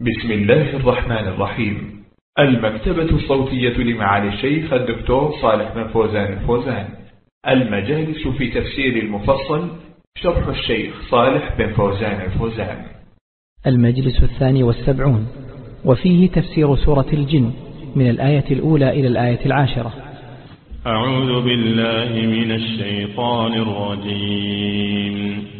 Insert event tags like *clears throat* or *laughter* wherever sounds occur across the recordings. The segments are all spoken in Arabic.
بسم الله الرحمن الرحيم. المكتبة الصوتية لمعالي الشيخ الدكتور صالح بن فوزان الفوزان. المجالس في تفسير المفصل شرح الشيخ صالح بن فوزان الفوزان. المجلس الثاني والسبعون. وفيه تفسير سورة الجن من الآية الأولى إلى الآية العاشرة. أعوذ بالله من الشيطان الرجيم.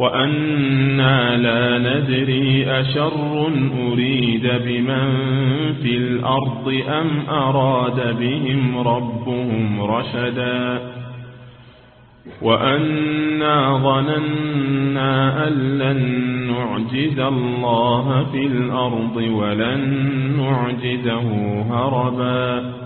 وأنا لا ندري أشر أريد بمن في الأرض أم أراد بهم ربهم رشدا. وأنا ظننا أن لن نعجز الله في الأرض ولن نعجزه هربا.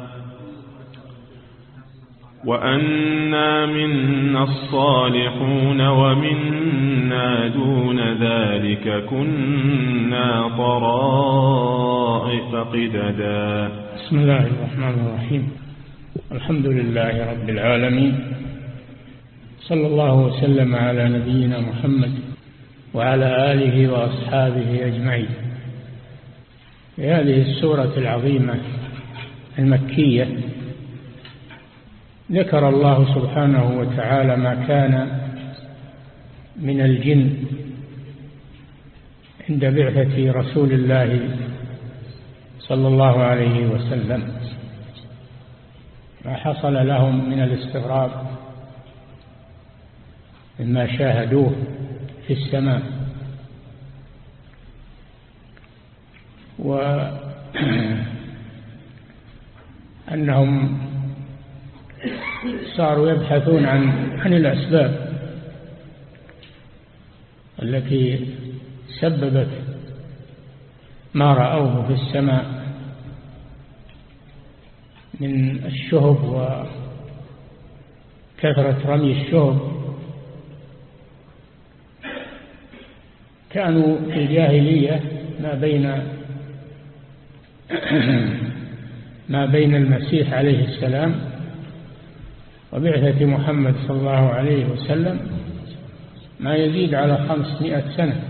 وأنا منا الصالحون ومنا دون ذلك كنا طرائق قددا. بسم الله الرحمن الرحيم. الحمد لله رب العالمين. صلى الله وسلم على نبينا محمد وعلى آله وأصحابه أجمعين. في هذه السورة العظيمة المكية ذكر الله سبحانه وتعالى ما كان من الجن عند بعثة رسول الله صلى الله عليه وسلم ما حصل لهم من الاستغراب مما شاهدوه في السماء. وأنهم *clears throat* صاروا يبحثون عن عن الأسباب التي سببت ما رأوه في السماء من الشهب وكثرة رمي الشهب. كانوا في الجاهلية ما بين *clears throat* ما بين المسيح عليه السلام وبعثة محمد صلى الله عليه وسلم ما يزيد على خمسمائة سنة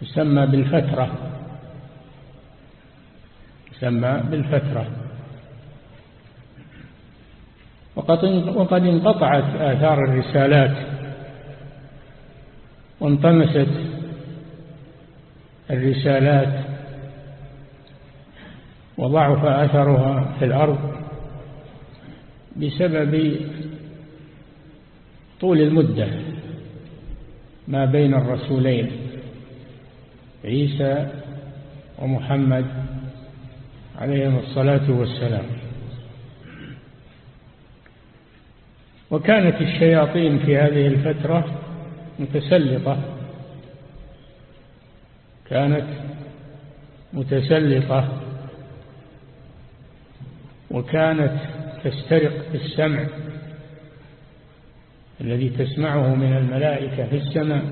تسمى بالفترة. تسمى بالفترة. وقد انقطعت آثار الرسالات وانطمست الرسالات وضعف أثرها في الأرض. بسبب طول المدة ما بين الرسولين عيسى ومحمد عليهم الصلاة والسلام. وكانت الشياطين في هذه الفترة متسلطة. كانت متسلطة. وكانت تسترق السمع. الذي تسمعه من الملائكة في السماء.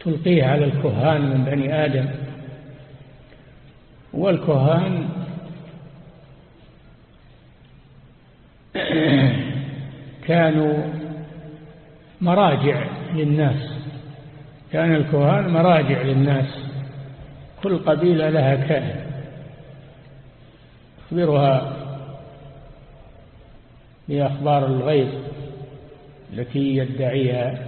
تلقيه على الكهان من بني آدم. والكهان *clears throat* كانوا مراجع للناس. كان الكهان مراجع للناس. كل قبيلة لها كاهن. يخبرها بأخبار الغيب التي يدعيها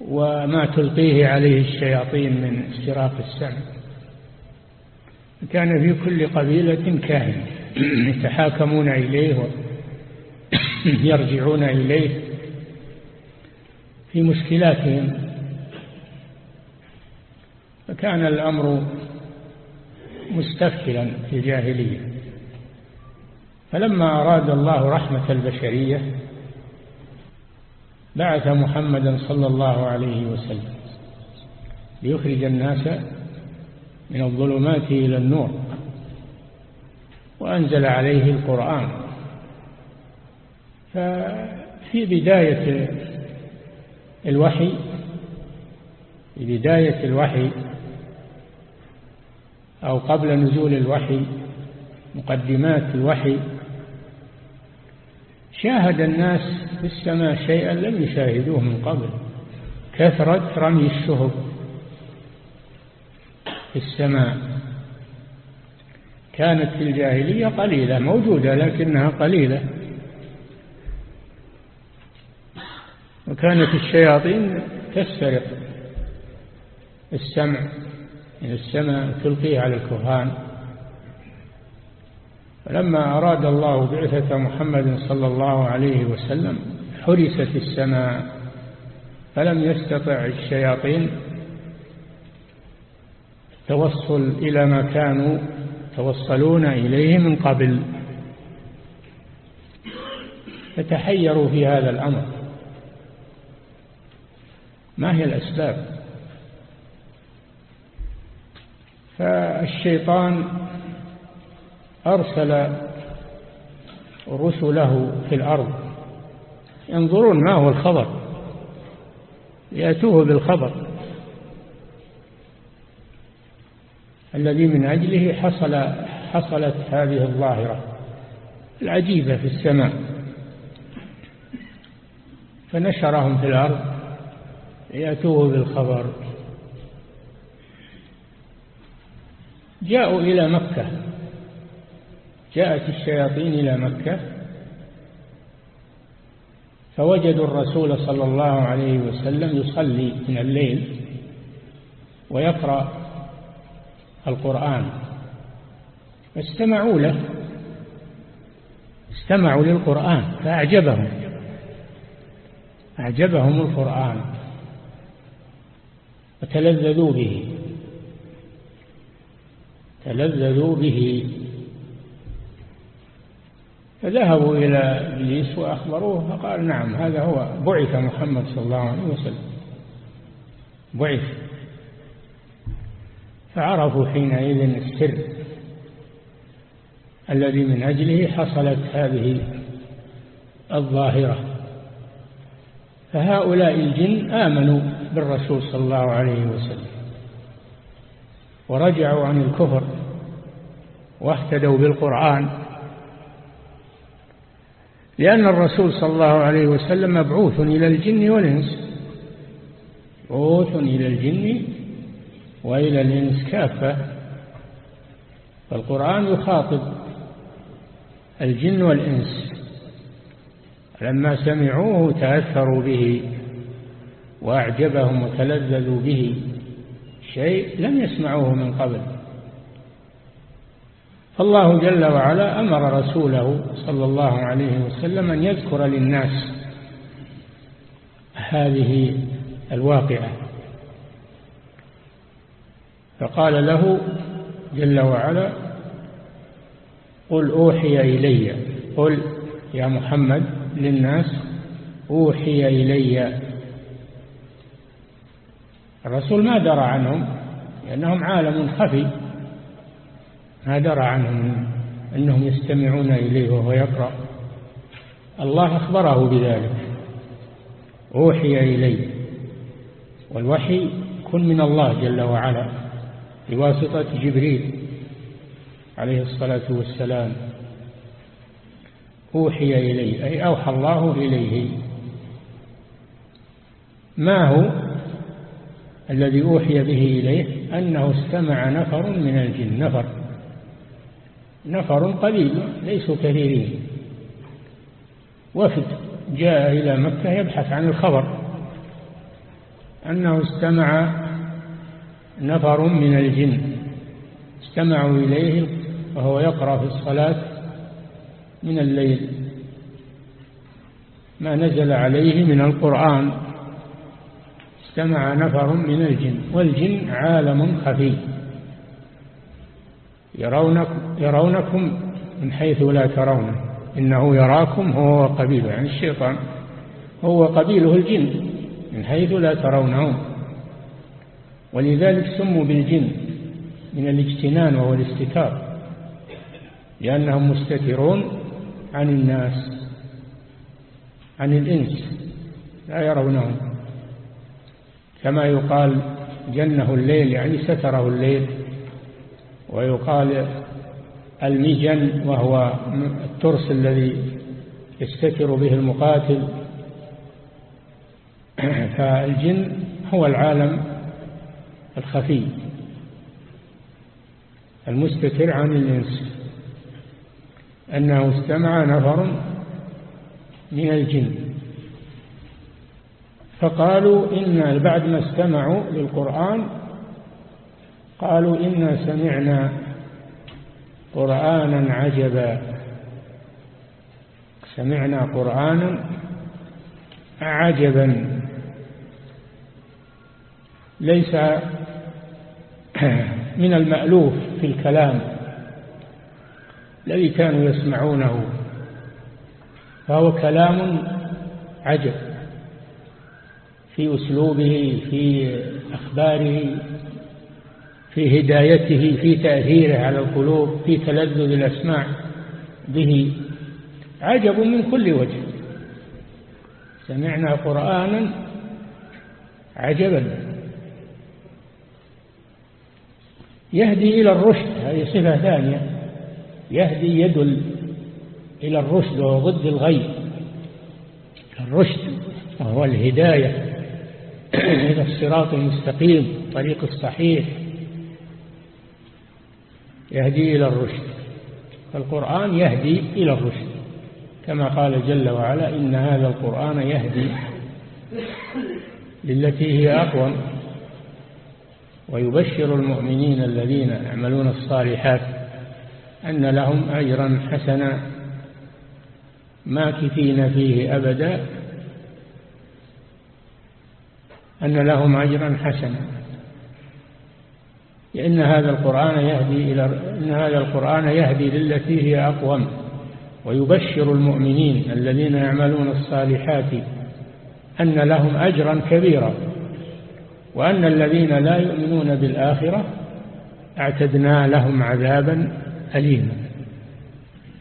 وما تلقيه عليه الشياطين من استراق السمع. كان في كل قبيلة كاهن يتحاكمون إليه *coughs* ويرجعون إليه في مشكلاتهم. فكان الأمر مستفحلا في الجاهلية. فلما أراد الله رحمة البشرية بعث محمدا صلى الله عليه وسلم ليخرج الناس من الظلمات إلى النور وأنزل عليه القرآن. ففي بداية الوحي في بداية الوحي أو قبل نزول الوحي مقدمات الوحي. شاهد الناس في السماء شيئا لم يشاهدوه من قبل كثرة رمي الشهب في السماء. كانت في الجاهلية قليلة موجودة لكنها قليلة. وكانت الشياطين تسترق السمع. من السماء تلقيه على الكهان. فلما أراد الله بعثة محمد صلى الله عليه وسلم حرست السماء فلم يستطع الشياطين التوصل إلى ما كانوا توصلون إليه من قبل. فتحيروا في هذا الأمر. ما هي الأسباب؟ فالشيطان أرسل رسله في الأرض. ينظرون ما هو الخبر. يأتوه بالخبر. الذي من أجله حصل حصلت هذه الظاهرة العجيبة في السماء. فنشرهم في الأرض. يأتوه بالخبر. جاءوا إلى مكة. جاءت الشياطين إلى مكة. فوجدوا الرسول صلى الله عليه وسلم يصلي من الليل ويقرأ القرآن. فاستمعوا له. استمعوا للقرآن فأعجبهم. أعجبهم القرآن. وتلذذوا به. تلذذوا به. فذهبوا إلى إبليس وأخبروه فقال نعم هذا هو بعث محمد صلى الله عليه وسلم. بعث. فعرفوا حينئذ السر الذي من أجله حصلت هذه الظاهرة. فهؤلاء الجن آمنوا بالرسول صلى الله عليه وسلم ورجعوا عن الكفر. واهتدوا بالقرآن. لأن الرسول صلى الله عليه وسلم مبعوث إلى الجن والإنس مبعوث إلى الجن وإلى الإنس كافة. فالقرآن يخاطب الجن والإنس. لما سمعوه تأثروا به وأعجبهم وتلذذوا به شيء لم يسمعوه من قبل. فالله جل وعلا أمر رسوله صلى الله عليه وسلم أن يذكر للناس هذه الواقعة. فقال له جل وعلا قل أوحي إلي قل يا محمد للناس أوحي إلي. الرسول ما درى عنهم لأنهم عالم خفي. ما درى عنهم أنهم يستمعون إليه وهو يقرأ. الله أخبره بذلك. أوحي إلي والوحي كن من الله جل وعلا بواسطة جبريل عليه الصلاة والسلام. أوحي إلي أي أوحى الله إليه. ما هو الذي أوحي به إليه؟ أنه استمع نفر من الجن نفر. نفر قليل ليسوا كثيرين. وفد جاء إلى مكة يبحث عن الخبر أنه استمع نفر من الجن. استمعوا إليه وهو يقرأ في الصلاة من الليل. ما نزل عليه من القرآن. استمع نفر من الجن والجن عالم خفي. يرونكم, يرونكم من حيث لا ترونه إنه يراكم هو وقبيله يعني الشيطان هو قبيله الجن من حيث لا ترونهم ولذلك سموا بالجن من الاجتنان وهو الاستتار لأنهم مستترون عن الناس عن الإنس لا يرونهم. كما يقال جنه الليل يعني ستره الليل. ويقال المجن وهو الترس الذي يستتر به المقاتل. *clears throat* فالجن هو العالم الخفي المستتر عن الإنس. أنه استمع نفر من الجن. فقالوا إن بعد ما استمعوا للقرآن قالوا إنا سمعنا قرآنا عجبا. سمعنا قرآنا عجبا. ليس من المألوف في الكلام الذي كانوا يسمعونه فهو كلام عجب في أسلوبه في أخباره. في هدايته في تأثيره على القلوب في تلذذ الأسماع به. عجب من كل وجه. سمعنا قرآنا عجبا. يهدي إلى الرشد هذه صفة ثانية. يهدي يدل إلى الرشد وهو ضد الغي. الرشد وهو الهداية إلى الصراط المستقيم الطريق الصحيح. يهدي إلى الرشد. فالقرآن يهدي إلى الرشد. كما قال جل وعلا إن هذا القرآن يهدي للتي هي أقوم ويبشر المؤمنين الذين يعملون الصالحات أن لهم أجرا حسنا ماكثين فيه أبدا. أن لهم أجرا حسنا. لأن هذا القرآن يهدي إلى إن هذا القرآن يهدي للتي هي أقوم ويبشر المؤمنين الذين يعملون الصالحات أن لهم أجرا كبيرا وأن الذين لا يؤمنون بالآخرة أعتدنا لهم عذابا أليما.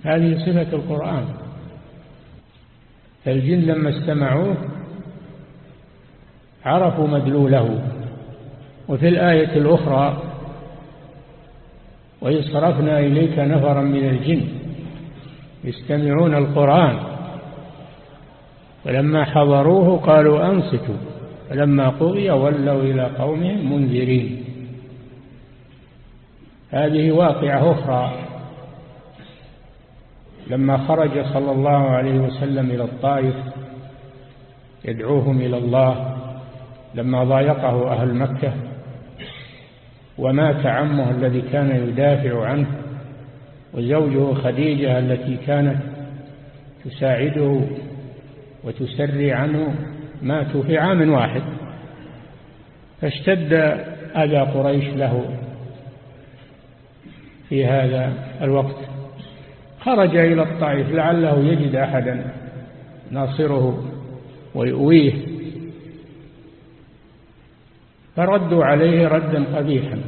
هذه صفة القرآن. فالجن لما استمعوه عرفوا مدلوله. وفي الآية الأخرى وإذ صرفنا إليك نفرا من الجن يستمعون القرآن. فلما حضروه قالوا أنصتوا. فلما قضي ولوا إلى قومهم منذرين. هذه واقعة أخرى. لما خرج صلى الله عليه وسلم إلى الطائف يدعوهم إلى الله لما ضايقه أهل مكة ومات عمه الذي كان يدافع عنه وزوجه خديجة التي كانت تساعده وتسري عنه ماتوا في عام واحد. فاشتد أذى قريش له في هذا الوقت. خرج إلى الطائف لعله يجد أحدا ناصره ويؤويه. فردوا عليه ردا قبيحا.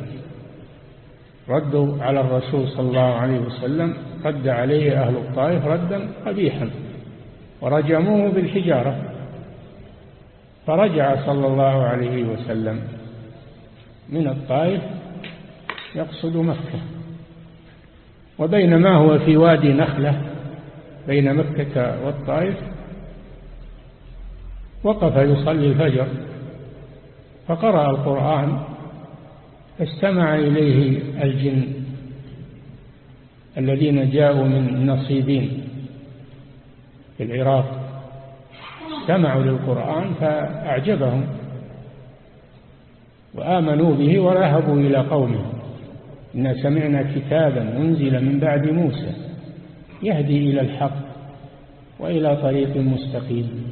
ردوا على الرسول صلى الله عليه وسلم رد عليه أهل الطائف ردا قبيحا. ورجموه بالحجارة. فرجع صلى الله عليه وسلم. من الطائف يقصد مكة. وبينما هو في وادي نخلة بين مكة والطائف وقف يصلي الفجر. فقرأ القرآن فاستمع إليه الجن الذين جاءوا من نصيبين في العراق. استمعوا للقرآن فأعجبهم وآمنوا به ورهبوا إلى قومهم إنا سمعنا كتابا أنزل من بعد موسى يهدي إلى الحق وإلى طريق مستقيم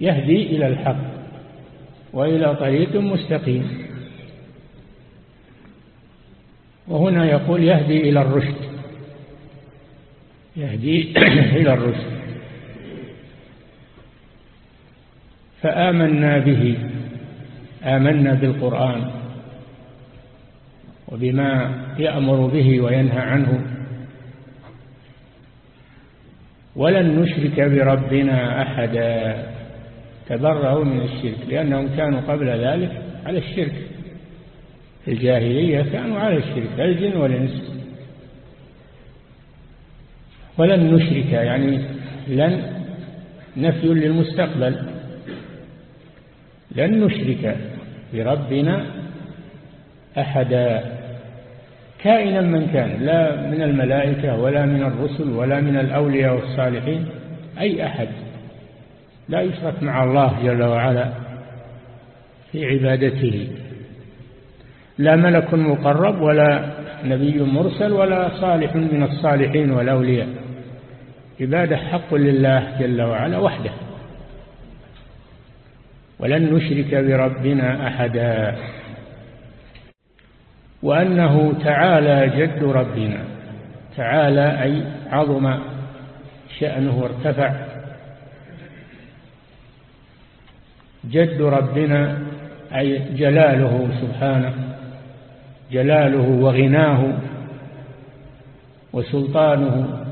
يهدي إلى الحق وإلى طريق مستقيم. وهنا يقول يهدي إلى الرشد. يهدي *clears throat* إلى الرشد. فآمنا به. آمنا بالقرآن وبما يأمر به وينهى عنه. ولن نشرك بربنا أحدا. تبرأوا من الشرك لأنهم كانوا قبل ذلك على الشرك. في الجاهلية كانوا على الشرك الجن والإنس ولن نشرك يعني لن نفي للمستقبل. لن نشرك بربنا أحدا كائنا من كان لا من الملائكة ولا من الرسل ولا من الأولياء والصالحين أي أحد. لا يشرك مع الله جل وعلا في عبادته. لا ملك مقرب ولا نبي مرسل ولا صالح من الصالحين والأولياء عبادة حق لله جل وعلا وحده. ولن نشرك بربنا أحدا. وأنه تعالى جد ربنا. تعالى أي عظم شأنه وارتفع. جد ربنا أي جلاله سبحانه جلاله وغناه وسلطانه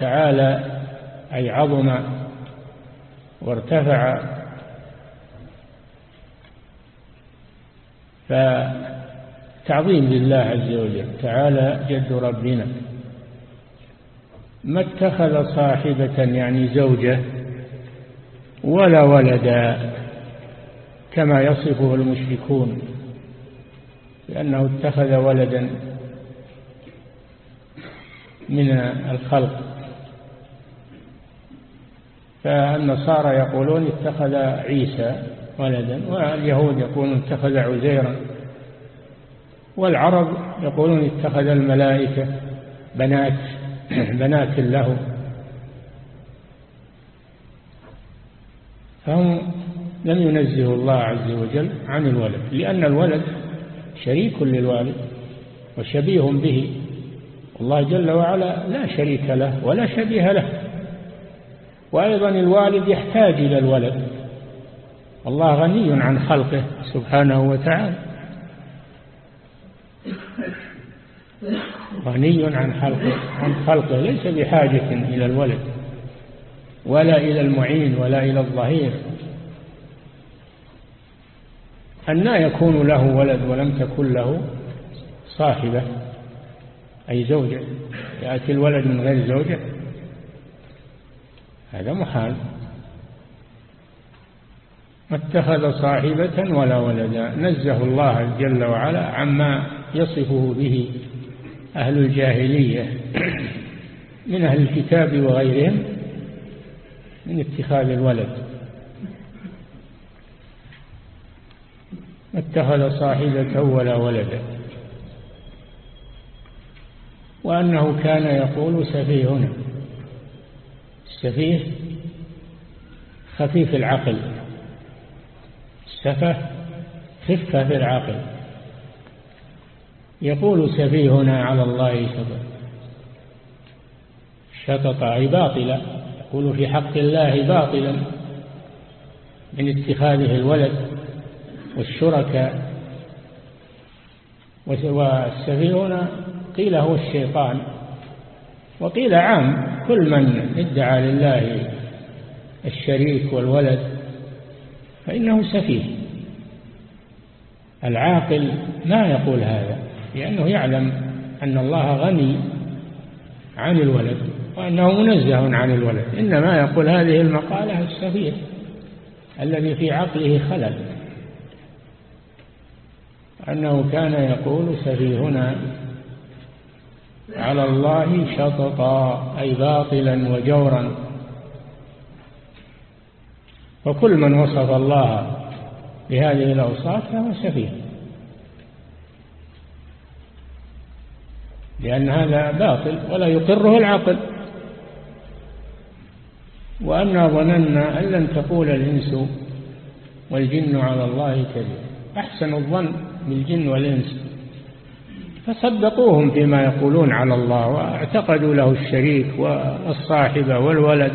تعالى أي عظم وارتفع. فتعظيم لله عز وجل تعالى جد ربنا. ما اتخذ صاحبة يعني زوجة ولا ولدا كما يصفه المشركون لأنه اتخذ ولدا من الخلق. فالنصارى يقولون اتخذ عيسى ولدا واليهود يقولون اتخذ عزيرا والعرب يقولون اتخذ الملائكة بنات *clears throat* بنات له. فهم لم ينزه الله عز وجل عن الولد لأن الولد شريك للوالد وشبيه به. الله جل وعلا لا شريك له ولا شبيه له. وأيضا الوالد يحتاج إلى الولد. الله غني عن خلقه سبحانه وتعالى. غني عن خلقه عن خلقه ليس بحاجة إلى الولد. ولا إلى المعين ولا إلى الظهير. أن يكون له ولد ولم تكن له صاحبة أي زوجة. يأتي الولد من غير زوجة هذا محال. ما اتخذ صاحبة ولا ولدا. نزه الله جل وعلا عما يصفه به أهل الجاهلية من أهل الكتاب وغيرهم. من اتخاذ الولد. اتخذ صاحبة ولا ولدا وأنه كان يقول سفيهنا السفيه خفيف العقل. السفه خفة في العقل. يقول سفيهنا على الله سبحانه شطط أي باطلا يقول في حق الله باطلا من اتخاذه الولد والشركاء والسفيه قيل هو الشيطان. وقيل عام كل من ادعى لله الشريك والولد فإنه سفيه. العاقل ما يقول هذا؟ لأنه يعلم أن الله غني عن الولد. وأنه منزه عن الولد. إنما يقول هذه المقالة السفيه الذي في عقله خلل. أنه كان يقول سفيهنا على الله شططا أي باطلا وجورا. وكل من وصف الله بهذه الأوصاف فهو سفيه لأن هذا باطل ولا يقره العقل. وأنا ظننا أن لن تقول الإنس والجن على الله كذب أحسن الظن بالجن والإنس. فصدقوهم فيما يقولون على الله واعتقدوا له الشريك والصاحبة والولد.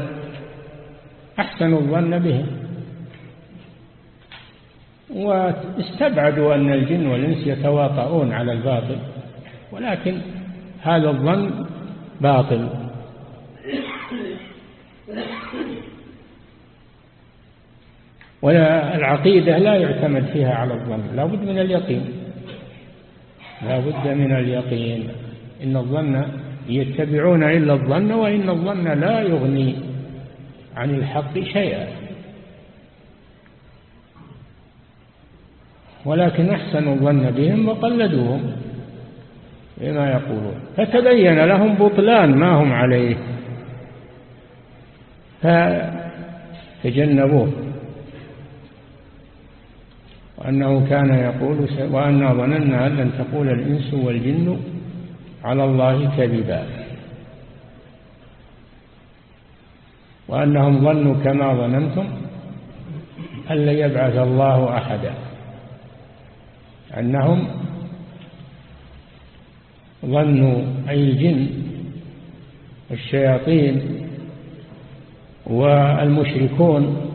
أحسنوا الظن بهم. واستبعدوا أن الجن والإنس يتواطؤون على الباطل ولكن هذا الظن باطل. *coughs* والعقيدة لا يعتمد فيها على الظن لا بد من اليقين. لا بد من اليقين. إن الظن يتبعون إلا الظن وإن الظن لا يغني عن الحق شيئا. ولكن أحسنوا الظن بهم وقلدوهم بما يقولون. فتبين لهم بطلان ما هم عليه. فتجنبوه. وأنه كان يقول وأنا ظننا أن لن تقول الإنس والجن على الله كذبا. وأنهم ظنوا كما ظننتم أن لن يبعث الله أحدا. أنهم ظنوا أي الجن والشياطين والمشركون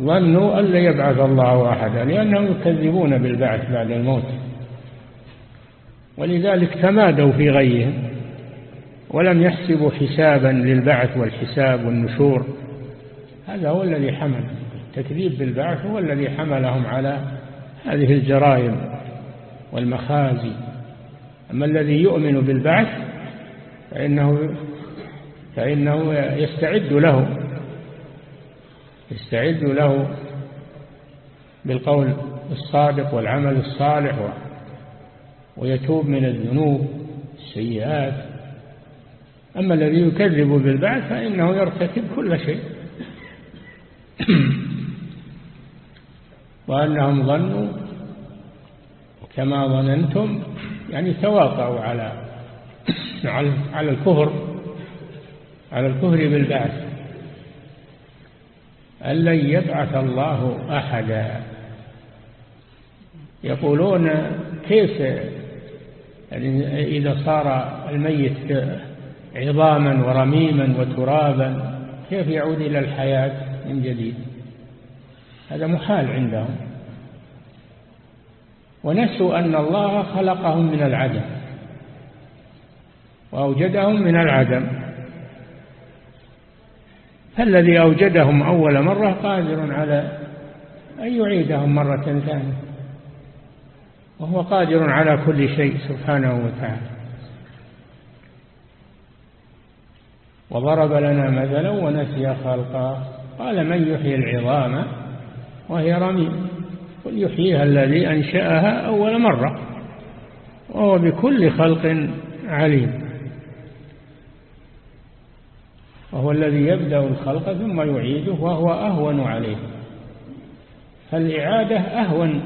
ظنوا أن لا يبعث الله أحدا لأنهم يكذبون بالبعث بعد الموت. ولذلك تمادوا في غيهم ولم يحسبوا حسابا للبعث والحساب والنشور. هذا هو الذي حمل. التكذيب بالبعث هو الذي حملهم على هذه الجرائم والمخازي. أما الذي يؤمن بالبعث فإنه, فإنه يستعد له يستعد له بالقول الصادق والعمل الصالح ويتوب من الذنوب السيئات. أما الذي يكذب بالبعث فإنه يرتكب كل شيء. *clears throat* وأنهم ظنوا كما ظننتم يعني تواطؤوا على على الكفر. على الكفر بالبعث. أن لن يبعث الله أحدا. يقولون كيف يعني إذا صار الميت عظاما ورميما وترابا كيف يعود إلى الحياة من جديد؟ هذا محال عندهم. ونسوا أن الله خلقهم من العدم. وأوجدهم من العدم. فالذي أوجدهم أول مرة قادر على أن يعيدهم مرة ثانية. وهو قادر على كل شيء سبحانه وتعالى. وضرب لنا مثلا ونسي خلقه. قال من يحيي العظام وهي رميم. قل يحييها الذي أنشأها أول مرة. وهو بكل خلق عليم. وهو الذي يبدأ الخلق ثم يعيده وهو أهون عليه. فالإعادة أهون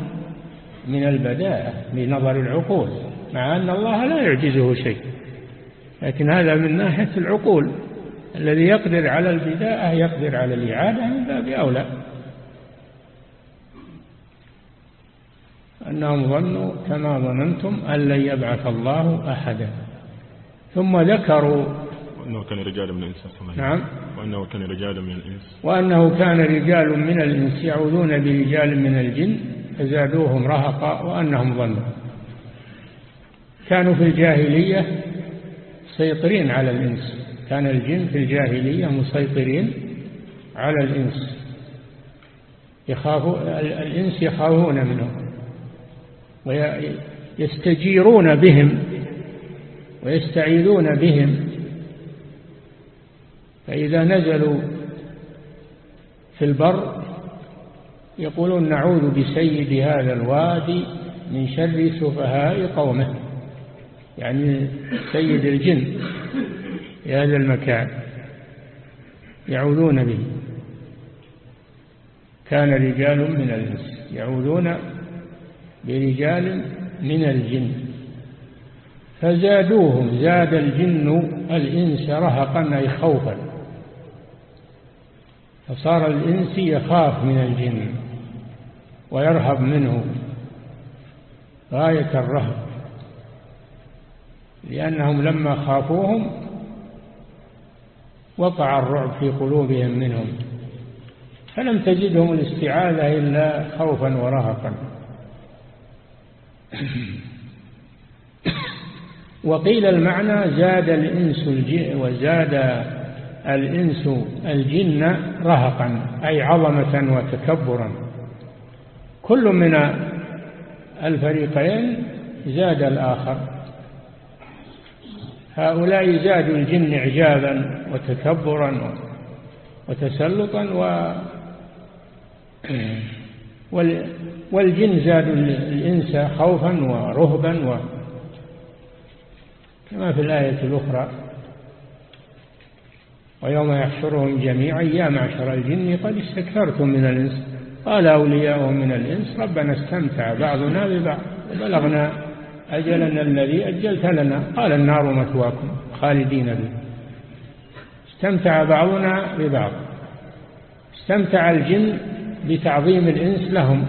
من البداءة بنظر العقول مع أن الله لا يعجزه شيء. لكن هذا من ناحية العقول. الذي يقدر على البداءة يقدر على الإعادة من باب أولى. أنهم ظنوا كما ظننتم أن لن يبعث الله أحدا. ثم ذكروا وأنه كان رجال من الإنس نعم. وأنه كان رجال من الإنس. وأنه كان رجال من الإنس يعوذون برجال من الجن فزادوهم رهقا وأنهم ظنوا. كانوا في الجاهلية مسيطرين على الإنس. كان الجن في الجاهلية مسيطرين على الإنس. يخافوا الإنس يخافون منهم. ويستجيرون بهم. ويستعيذون بهم. فإذا نزلوا في البر يقولون نعوذ بسيد هذا الوادي من شر سفهاء قومه. يعني سيد الجن في هذا المكان يعوذون به. كان رجال من الإنس يعوذون برجال من الجن. فزادوهم زاد الجن الإنس رهقا أي خوفا. فصار الإنس يخاف من الجن ويرهب منه غاية الرهب لأنهم لما خافوهم وقع الرعب في قلوبهم منهم فلم تجدهم الاستعاذة إلا خوفا ورهقا. *coughs* وقيل المعنى زاد الإنس الجن وزاد الإنس الجن رهقا أي عظمة وتكبرا. كل من الفريقين زاد الآخر. هؤلاء زادوا الجن إعجابا وتكبرا وتسلطا و والجن زادوا الإنس خوفا ورهبا و كما في الآية الأخرى. ويوم يحشرهم جميعا يا معشر الجن قد استكثرتم من الإنس. قال أولياؤهم من الإنس ربنا استمتع بعضنا ببعض وبلغنا أجلنا الذي أجلت لنا. قال النار مثواكم خالدين به استمتع بعضنا ببعض. استمتع الجن بتعظيم الإنس لهم.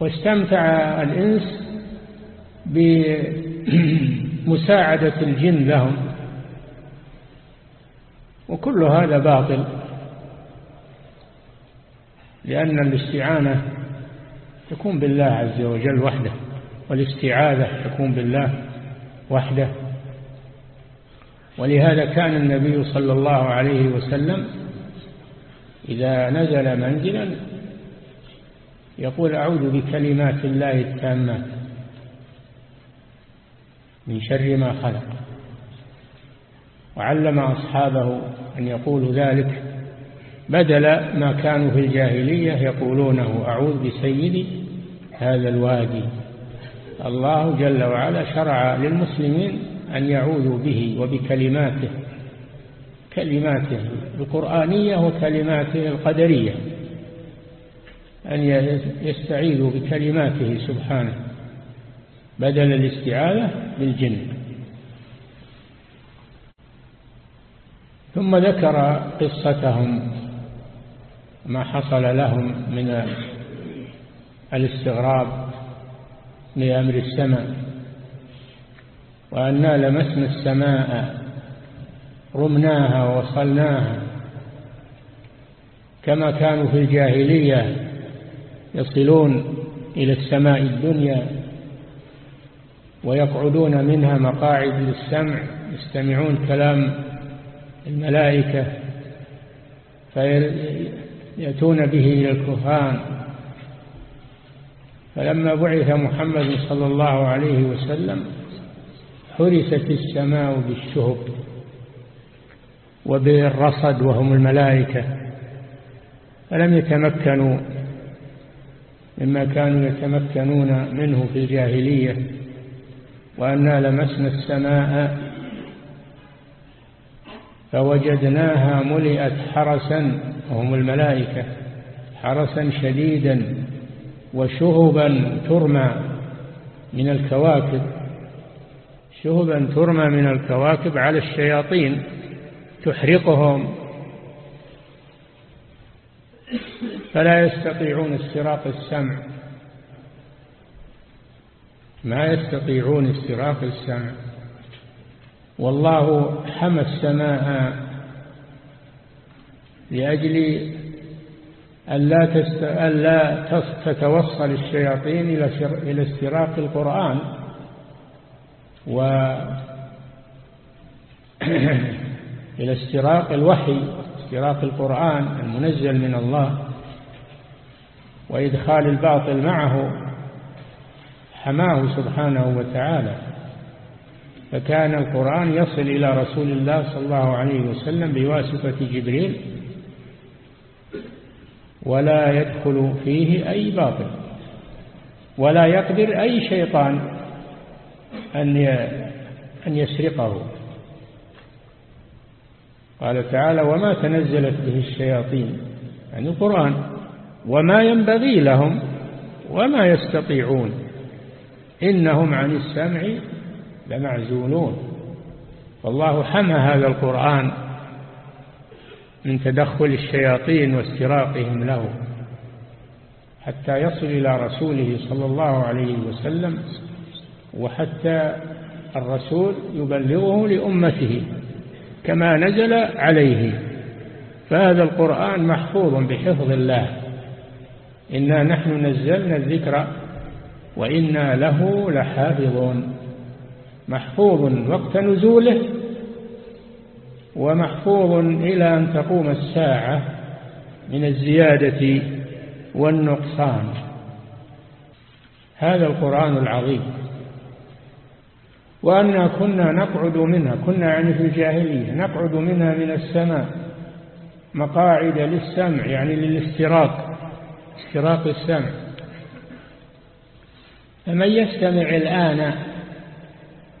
واستمتع الإنس بمساعدة الجن لهم. وكل هذا باطل. لأن الاستعانة تكون بالله عز وجل وحده والاستعاذة تكون بالله وحده. ولهذا كان النبي صلى الله عليه وسلم إذا نزل منزلا يقول أعوذ بكلمات الله التامات من شر ما خلق. وعلم أصحابه أن يقولوا ذلك بدل ما كانوا في الجاهلية يقولونه أعوذ بسيد هذا الوادي. الله جل وعلا شرع للمسلمين أن يعوذوا به وبكلماته كلماته القرآنية وكلماته القدرية أن يستعيذوا بكلماته سبحانه بدل الاستعاذة بالجن. ثم ذكر قصتهم ما حصل لهم من الاستغراب لأمر السماء وأنا لمسنا السماء رمناها ووصلناها كما كانوا في الجاهلية يصلون إلى السماء الدنيا ويقعدون منها مقاعد للسمع يستمعون كلام الملائكة فيأتون به إلى الكهان. فلما بعث محمد صلى الله عليه وسلم حرست السماء بالشهب وبالرصد وهم الملائكة فلم يتمكنوا مما كانوا يتمكنون منه في الجاهلية وأنا لمسنا السماء فوجدناها ملئت حرسا وهم الملائكة حرسا شديدا وشهبا ترمى من الكواكب شهبا ترمى من الكواكب على الشياطين تحرقهم. فلا يستطيعون استراق السمع. ما يستطيعون استراق السمع. والله حمى السماء لأجل ألا, تست... ألا تتوصل الشياطين إلى إلى استراق القرآن. و *clears throat* إلى استراق الوحي استراق القرآن المنزل من الله وإدخال الباطل معه حماه سبحانه وتعالى. فكان القرآن يصل إلى رسول الله صلى الله عليه وسلم بواسطة جبريل ولا يدخل فيه أي باطل ولا يقدر أي شيطان أن أن يسرقه. قال تعالى وما تنزلت به الشياطين يعني القرآن. وما ينبغي لهم وما يستطيعون إنهم عن السمع لمعزولون. والله حمى هذا القرآن من تدخل الشياطين واستراقهم له حتى يصل إلى رسوله صلى الله عليه وسلم وحتى الرسول يبلغه لأمته كما نزل عليه. فهذا القرآن محفوظ بحفظ الله. إنا نحن نزلنا الذكر وإنا له لحافظون. محفوظ وقت نزوله ومحفوظ إلى أن تقوم الساعة من الزيادة والنقصان. هذا القرآن العظيم. وأنا كنا نقعد منها كنا يعني في الجاهلية نقعد منها من السماء. مقاعد للسمع يعني للاستراق استراق السمع. فمن يستمع الآن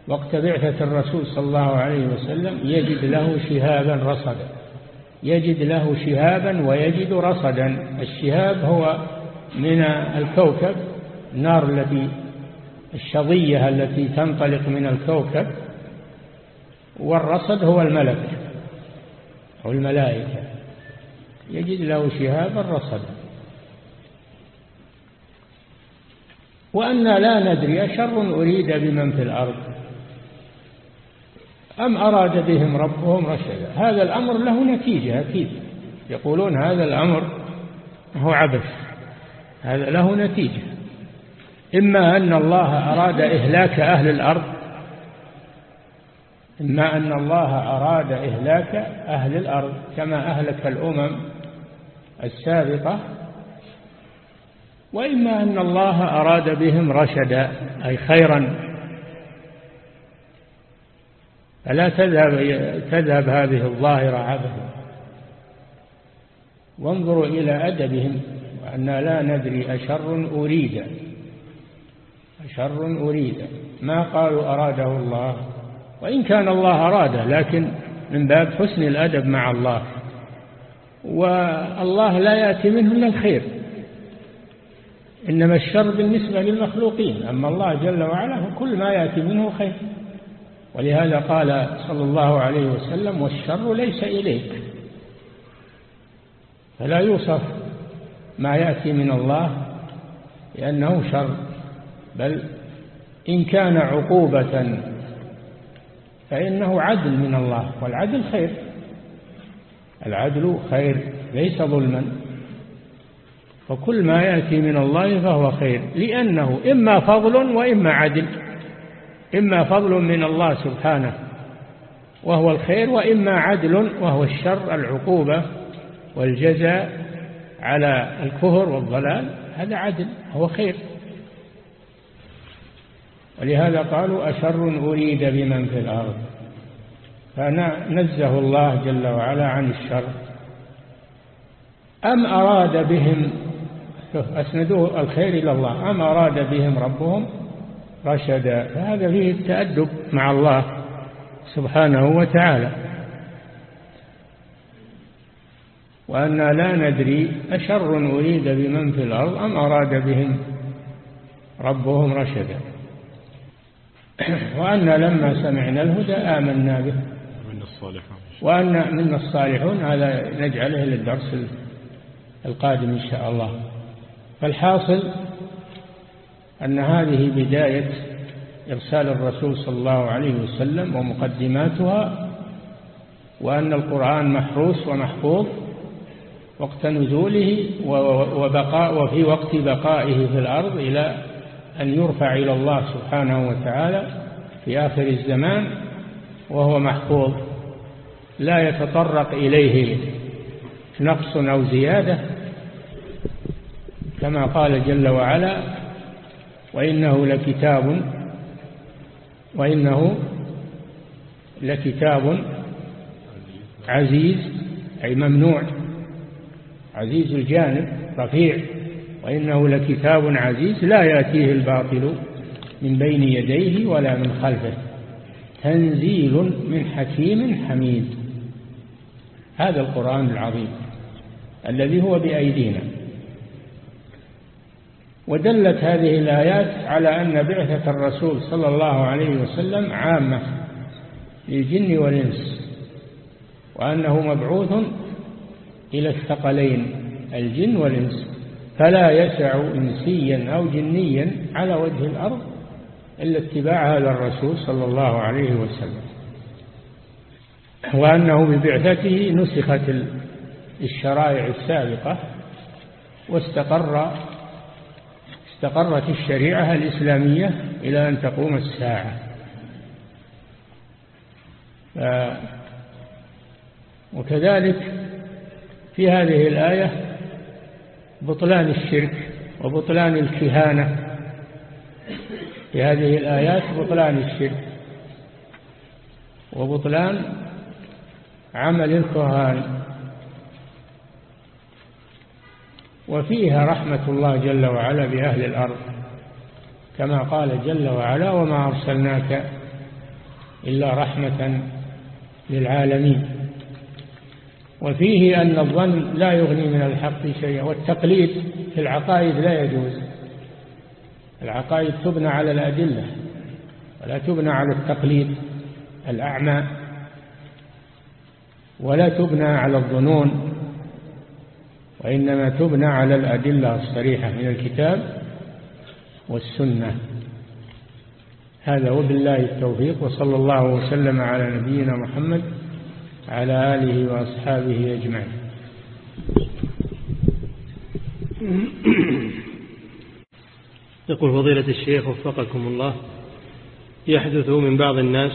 وقت بعثة الرسول صلى الله عليه وسلم يجد له شهابا رصدا. يجد له شهابا ويجد رصدا. الشهاب هو من الكوكب النار التي الشظية التي تنطلق من الكوكب والرصد هو الملك أو الملائكة. يجد له شهابا رصدا. وأنا لا ندري أشر أريد بمن في الأرض؟ أم أراد بهم ربهم رشدا؟ هذا الأمر له نتيجة أكيد. يقولون هذا الأمر هو عبث. هذا له نتيجة. إما أن الله أراد إهلاك أهل الأرض إما أن الله أراد إهلاك أهل الأرض كما أهلك الأمم السابقة وإما أن الله أراد بهم رشدا أي خيرا. فلا تذهب, تذهب هذه الظاهرة عبثا وانظروا إلى أدبهم وأنا لا ندري أشر أريد. أشر أريد. ما قالوا أراده الله. وإن كان الله أراده لكن من باب حسن الأدب مع الله. والله لا يأتي منه إلا الخير. إنما الشر بالنسبة للمخلوقين. أما الله جل وعلا فكل ما يأتي منه خير. ولهذا قال صلى الله عليه وسلم والشر ليس إليك. فلا يوصف ما يأتي من الله لأنه شر بل إن كان عقوبة فإنه عدل من الله والعدل خير. العدل خير ليس ظلما. فكل ما يأتي من الله فهو خير لأنه إما فضل وإما عدل. إما فضل من الله سبحانه وهو الخير وإما عدل وهو الشر العقوبة والجزاء على الكفر والضلال هذا عدل هو خير. ولهذا قالوا أشر أريد بمن في الأرض. فنزه الله جل وعلا عن الشر. أم أراد بهم أسندوه الخير إلى الله. أم أراد بهم ربهم رشدا فهذا فيه التأدب مع الله سبحانه وتعالى. وأنا لا ندري أشر أريد بمن في الأرض أم أراد بهم ربهم رشدا. وأن لما سمعنا الهدى آمنا به. من الصالحون. وأن من الصالحون هذا نجعله للدرس القادم إن شاء الله. فالحاصل أن هذه بداية إرسال الرسول صلى الله عليه وسلم ومقدماتها وأن القرآن محروس ومحفوظ وقت نزوله وبقاء وفي وقت بقائه في الأرض إلى أن يرفع إلى الله سبحانه وتعالى في آخر الزمان وهو محفوظ. لا يتطرق إليه نقص أو زيادة كما قال جل وعلا وإنه لكتاب وإنه لكتاب عزيز أي ممنوع عزيز الجانب رفيع. وإنه لكتاب عزيز لا يأتيه الباطل من بين يديه ولا من خلفه. تنزيل من حكيم حميد. هذا القرآن العظيم الذي هو بأيدينا. ودلت هذه الآيات على أن بعثة الرسول صلى الله عليه وسلم عامة للجن والإنس وأنه مبعوث إلى الثقلين الجن والإنس فلا يسع إنسيا أو جنيا على وجه الأرض إلا اتباع هذا الرسول صلى الله عليه وسلم. وأنه ببعثته نسخت الشرائع السابقة واستقر استقرت الشريعة الإسلامية إلى أن تقوم الساعة. وكذلك في هذه الآية بطلان الشرك وبطلان الكهانة. في هذه الآيات بطلان الشرك وبطلان عمل الكهان وفيها رحمة الله جل وعلا بأهل الأرض كما قال جل وعلا وما أرسلناك إلا رحمة للعالمين وفيه أن الظن لا يغني من الحق شيئا والتقليد في العقائد لا يجوز. العقائد تبنى على الأدلة ولا تبنى على التقليد الأعمى ولا تبنى على الظنون. وإنما تبنى على الأدلة الصريحة من الكتاب والسنة. هذا وبالله التوفيق وصلى الله وسلم على نبينا محمد على آله وأصحابه أجمعين. *coughs* يقول فضيلة الشيخ وفقكم الله يحدث من بعض الناس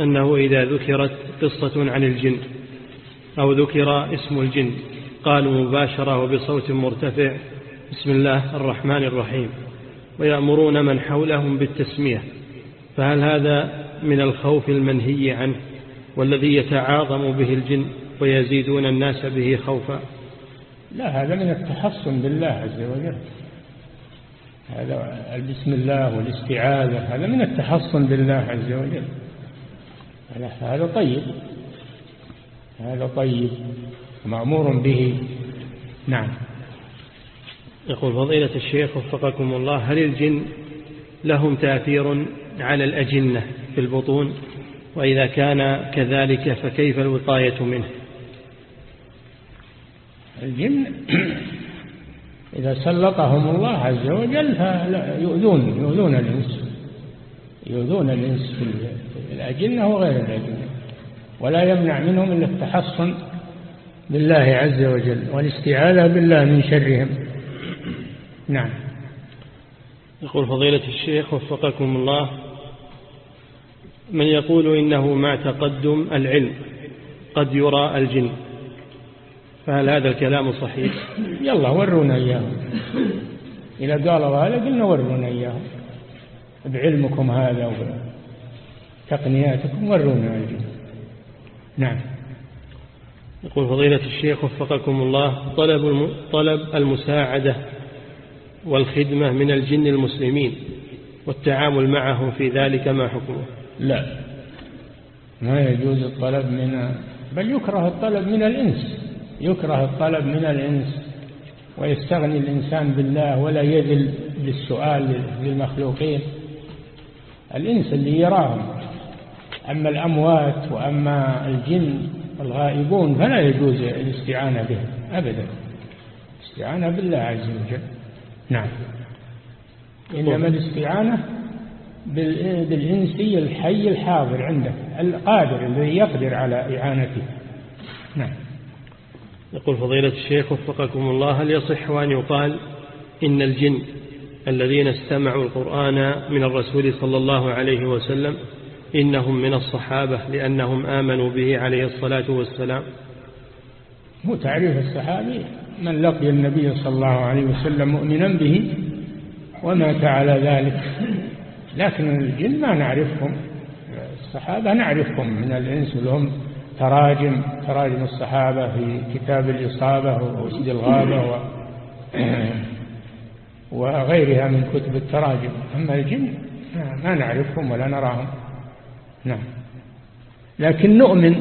أنه إذا ذكرت قصة عن الجن أو ذكر اسم الجن قالوا مباشرة وبصوت مرتفع بسم الله الرحمن الرحيم. ويأمرون من حولهم بالتسمية فهل هذا من الخوف المنهي عنه والذي يتعاظم به الجن ويزيدون الناس به خوفا؟ لا هذا من التحصن بالله عز وجل. هذا بسم الله والاستعاذة هذا من التحصن بالله عز وجل. هذا طيب. هذا طيب. مأمور به. نعم. يقول فضيلة الشيخ وفقكم الله هل الجن لهم تأثير على الأجنة في البطون؟ وإذا كان كذلك فكيف الوقاية منه؟ الجن *clears throat* إذا سلطهم الله عز وجل فيؤذون يؤذون الإنس. يؤذون الإنس في الأجنة وغير الأجنة. ولا يمنع منهم إلا التحصن. بالله عز وجل والاستعاذة بالله من شرهم. نعم. يقول فضيلة الشيخ وفقكم الله من يقول إنه مع تقدم العلم قد يرى الجن فهل هذا الكلام صحيح؟ يلا ورونا إياه إذا قالوا هذا قلنا ورونا إياه بعلمكم هذا وتقنياتكم ورونا الجن. نعم. يقول فضيلة الشيخ وفقكم الله طلب طلب المساعدة والخدمة من الجن المسلمين والتعامل معهم في ذلك ما حكمه؟ لا. ما يجوز الطلب من بل يكره الطلب من الإنس يكره الطلب من الإنس ويستغني الإنسان بالله ولا يذل بالسؤال للمخلوقين. الإنس اللي يراهم أما الأموات وأما الجن الغائبون فلا يجوز الاستعانة بهم أبدا. الاستعانة بالله عز وجل. نعم. إنما الاستعانة بالإنسي الحي الحاضر عنده القادر الذي يقدر على إعانته. نعم. يقول فضيلة الشيخ وفقكم الله هل يصح أن يقال إن الجن الذين استمعوا القرآن من الرسول صلى الله عليه وسلم إنهم من الصحابة لأنهم آمنوا به عليه الصلاة والسلام. هو تعريف الصحابي من لقي النبي صلى الله عليه وسلم مؤمنا به ومات على ذلك. لكن الجن ما نعرفهم. الصحابة نعرفهم من الإنس لهم تراجم تراجم الصحابة في كتاب الإصابة ووسد الغابة و وغيرها من كتب التراجم. أما الجن ما نعرفهم ولا نراهم. نعم. لكن نؤمن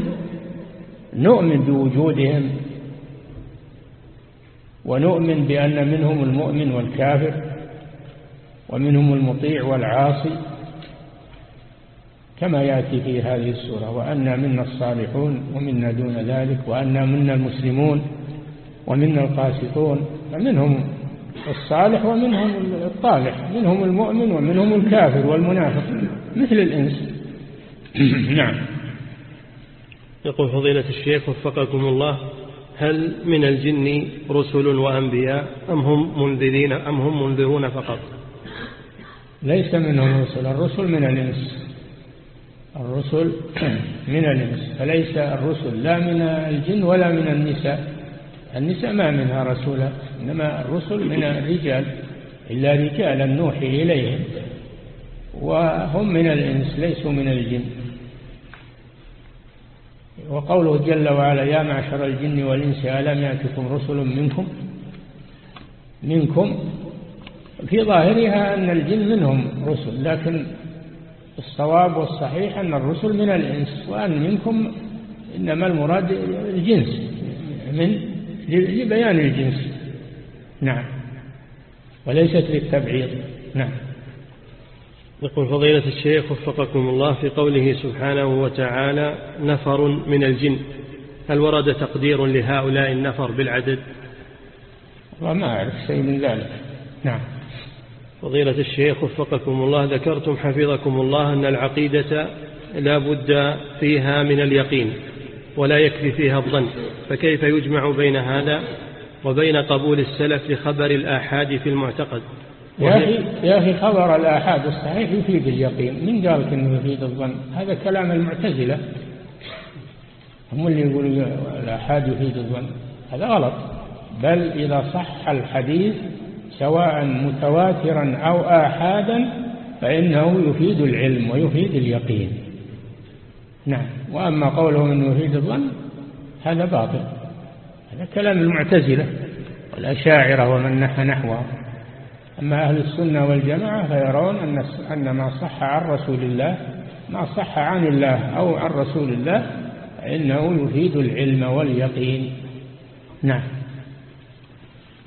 نؤمن بوجودهم ونؤمن بأن منهم المؤمن والكافر ومنهم المطيع والعاصي كما يأتي في هذه السورة وأن منا الصالحون ومنا دون ذلك وأن منا المسلمون ومنا القاسطون فمنهم الصالح ومنهم الطالح منهم المؤمن ومنهم الكافر والمنافق مثل الإنس. *coughs* نعم. يقول فضيلة الشيخ وفقكم الله هل من الجن رسل وأنبياء أم هم منذرين أم هم منذرون فقط؟ ليس منهم رسل الرسل من الإنس. الرسل *coughs* من الإنس فليس الرسل لا من الجن ولا من النساء. النساء ما منها رسولا إنما الرسل من الرجال. إلا رجالا نوحي إليهم وهم من الإنس ليسوا من الجن. وقوله جل وعلا يا معشر الجن والإنس ألم يأتكم رسل منكم؟ منكم. في ظاهرها أن الجن منهم رسل لكن الصواب والصحيح أن الرسل من الإنس وأن منكم إنما المراد الجنس من لبيان الجنس. نعم. وليست للتبعيض. نعم. يقول فضيلة الشيخ وفقكم الله في قوله سبحانه وتعالى نفر من الجن. هل ورد تقدير لهؤلاء النفر بالعدد؟ وما أعرف شيء من ذلك. نعم. فضيلة الشيخ وفقكم الله ذكرتم حفظكم الله أن العقيدة لا بد فيها من اليقين ولا يكفي فيها الظن. فكيف يجمع بين هذا وبين قبول السلف لخبر الآحاد في المعتقد؟ يا أخي, يا أخي خبر الآحاد الصحيح يفيد اليقين. من قال أنه يفيد الظن؟ هذا كلام المعتزلة. هم اللي يقولوا الآحاد يفيد الظن. هذا غلط. بل إذا صح الحديث سواء متواترا أو آحادا فإنه يفيد العلم ويفيد اليقين. نعم. وأما قوله أنه يفيد الظن هذا باطل. هذا كلام المعتزلة والأشاعرة ومن نحى نحوه أما أهل السنة والجماعة فيرون أن أن ما صح عن رسول الله ما صح عن الله أو عن رسول الله فإنه يفيد العلم واليقين. نعم.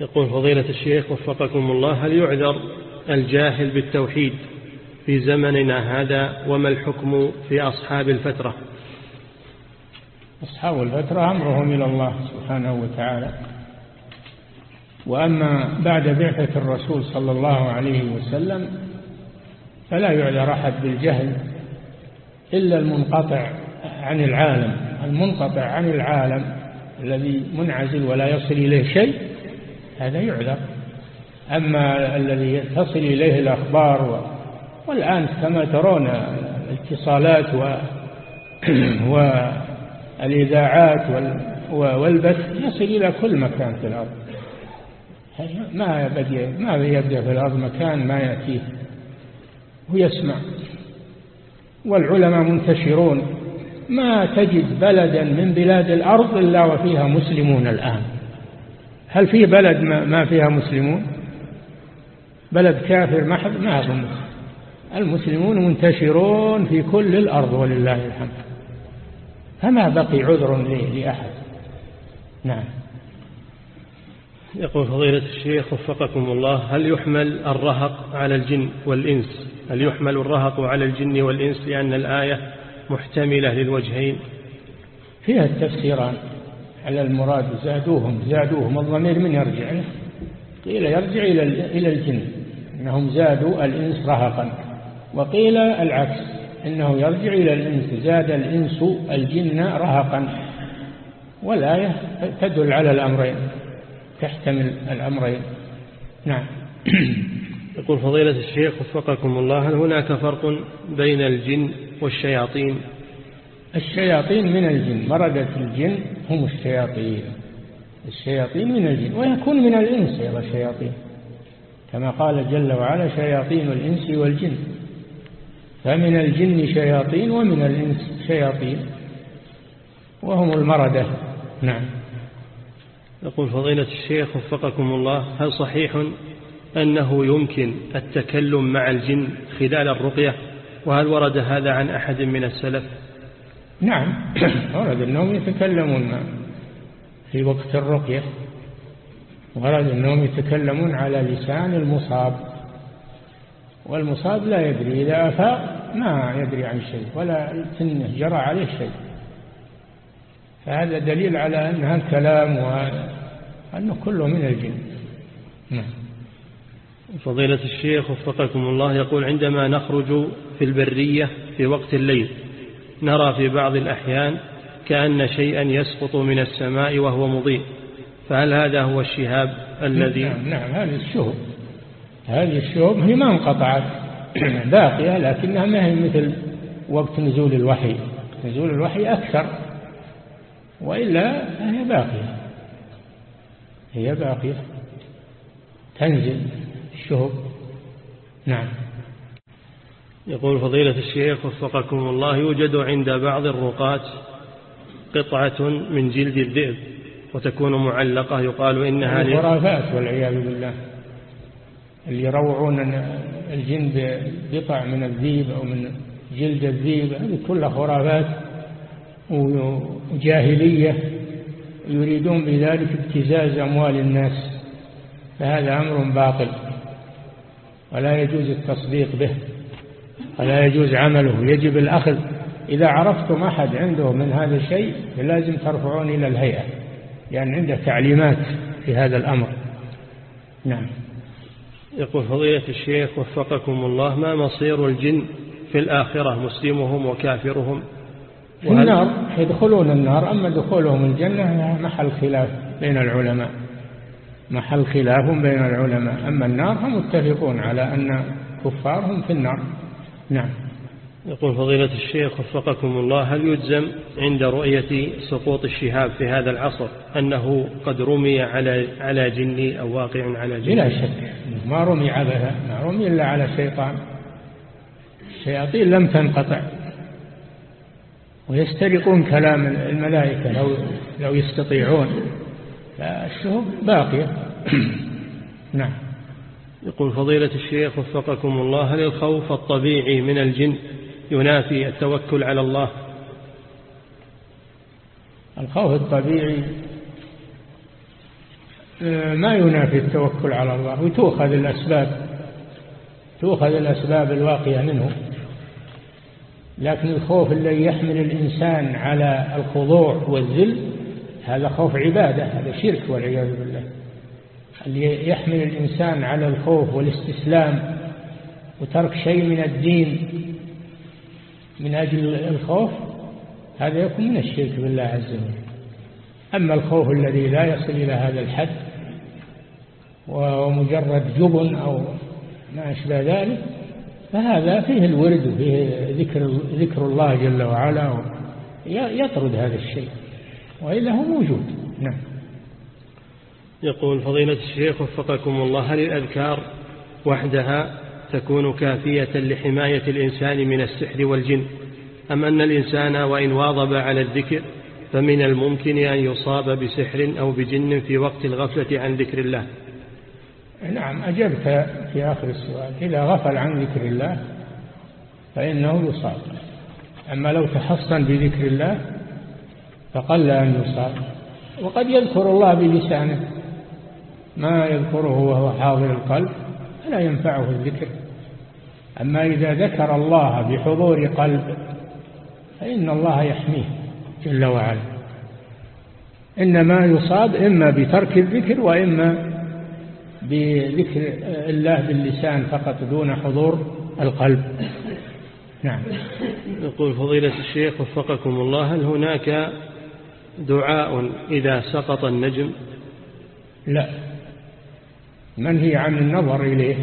يقول فضيلة الشيخ وفقكم الله هل يعذر الجاهل بالتوحيد في زمننا هذا؟ وما الحكم في أصحاب الفترة؟ أصحاب الفترة أمرهم إلى الله سبحانه وتعالى. وأما بعد بعثة الرسول صلى الله عليه وسلم فلا يعذر أحد بالجهل إلا المنقطع عن العالم المنقطع عن العالم الذي منعزل ولا يصل إليه شيء هذا يعذر. أما الذي تصل إليه الأخبار والآن كما ترون الاتصالات و *clears throat* والإذاعات والبث يصل إلى كل مكان في الأرض. ما بدي ما يبدأ في الأرض مكان ما يأتيه. ويسمع والعلماء منتشرون. ما تجد بلدا من بلاد الأرض إلا وفيها مسلمون الآن. هل في بلد ما فيها مسلمون؟ بلد كافر محض ما أظن. المسلمون منتشرون في كل الأرض ولله الحمد. فما بقي عذر لأحد. نعم. يقول فضيلة الشيخ وفقكم الله هل يحمل الرهق على الجن والإنس؟ هل يحمل الرهق على الجن والإنس لأن الآية محتملة للوجهين؟ فيها التفسيران. على المراد زادوهم زادوهم الضمير من يرجع له قيل يرجع إلى إلى الجن. أنهم زادوا الإنس رهقا. وقيل العكس إنه يرجع إلى الإنس زاد الإنس الجن رهقا. والآية تدل على الأمرين. تحتمل الأمرين. نعم. *clears throat* يقول فضيلة الشيخ وفقكم الله هل هناك فرق بين الجن والشياطين؟ الشياطين من الجن مردة الجن هم الشياطين. الشياطين من الجن ويكون من الإنس أيضا الشياطين كما قال جل وعلا شياطين الإنس والجن. فمن الجن شياطين ومن الإنس شياطين وهم المردة. نعم. يقول فضيلة الشيخ وفقكم الله هل صحيح أنه يمكن التكلم مع الجن خلال الرقية؟ وهل ورد هذا عن أحد من السلف؟ نعم *clears throat* ورد أنهم يتكلمون في وقت الرقية ورد أنهم يتكلمون على لسان المصاب والمصاب لا يدري إذا أفاق ما يدري عن شيء ولا سنه جرى عليه شيء. فهذا دليل على أن الكلام وأنه كله من الجن. نعم. فضيلة الشيخ وفقكم الله يقول عندما نخرج في البرية في وقت الليل نرى في بعض الأحيان كأن شيئا يسقط من السماء وهو مضيء فهل هذا هو الشهاب الذي؟ نعم, نعم هذه الشهب. هذه الشهب هي ما انقطعت باقية لكنها ما هي مثل وقت نزول الوحي. نزول الوحي أكثر. وإلا هي باقية. هي باقية. تنزل الشهب. نعم. يقول فضيلة الشيخ وفقكم الله يوجد عند بعض الرقاة قطعة من جلد الذئب وتكون معلقة. يقال إنها خرافات والعياذ بالله. اللي يروعون الجن بقطع من الذيب أو من جلد الذيب هذه كلها خرافات. وجاهلية يريدون بذلك ابتزاز أموال الناس فهذا أمر باطل ولا يجوز التصديق به ولا يجوز عمله يجب الأخذ. إذا عرفتم أحد عنده من هذا الشيء لازم ترفعون إلى الهيئة لأن يعني عنده تعليمات في هذا الأمر. نعم. يقول فضيلة الشيخ وفقكم الله ما مصير الجن في الآخرة؟ مسلمهم وكافرهم. في النار يدخلون النار أما دخولهم الجنة محل خلاف بين العلماء. محل خلاف بين العلماء. أما النار هم متفقون على أن كفارهم في النار. نعم. يقول فضيلة الشيخ وفقكم الله هل يجزم عند رؤية سقوط الشهاب في هذا العصر أنه قد رمي على على جني أو واقع على جني بلا شك. ما رمي عبثا ما رمي إلا على شيطان. الشياطين لم تنقطع. ويسترقون كلام الملائكة لو, لو يستطيعون. فالشهب باقية. *clears throat* نعم. يقول فضيلة الشيخ وفقكم الله هل الخوف الطبيعي من الجن ينافي التوكل على الله؟ الخوف الطبيعي آه، ما ينافي التوكل على الله وتؤخذ الأسباب تؤخذ الأسباب الواقية منه. لكن الخوف الذي يحمل الإنسان على الخضوع والذل هذا خوف عبادة هذا شرك والعياذ بالله. اللي يحمل الإنسان على الخوف والاستسلام وترك شيء من الدين من أجل الخوف هذا يكون من الشرك بالله عز وجل. أما الخوف الذي لا يصل إلى هذا الحد ومجرد جبن أو ما أشبه ذلك فهذا فيه الورد وفيه ذكر, ذكر الله جل وعلا يطرد هذا الشيء وإلا هو موجود. نعم. يقول فضيلة الشيخ وفقكم الله هل الأذكار وحدها تكون كافية لحماية الإنسان من السحر والجن؟ أم أن الإنسان وإن واظب على الذكر فمن الممكن أن يصاب بسحر أو بجن في وقت الغفلة عن ذكر الله؟ نعم أجبت في آخر السؤال. إذا غفل عن ذكر الله فإنه يصاب. أما لو تحصن بذكر الله فقل أن يصاب. وقد يذكر الله بلسانه. ما يذكره وهو حاضر القلب فلا ينفعه الذكر. أما إذا ذكر الله بحضور قلب فإن الله يحميه جل وعلا. إنما يصاب إما بترك الذكر وإما بذكر الله باللسان فقط دون حضور القلب. نعم. يقول فضيلة الشيخ وفقكم الله هل هناك دعاء إذا سقط النجم؟ لا. منهي عن النظر إليه؟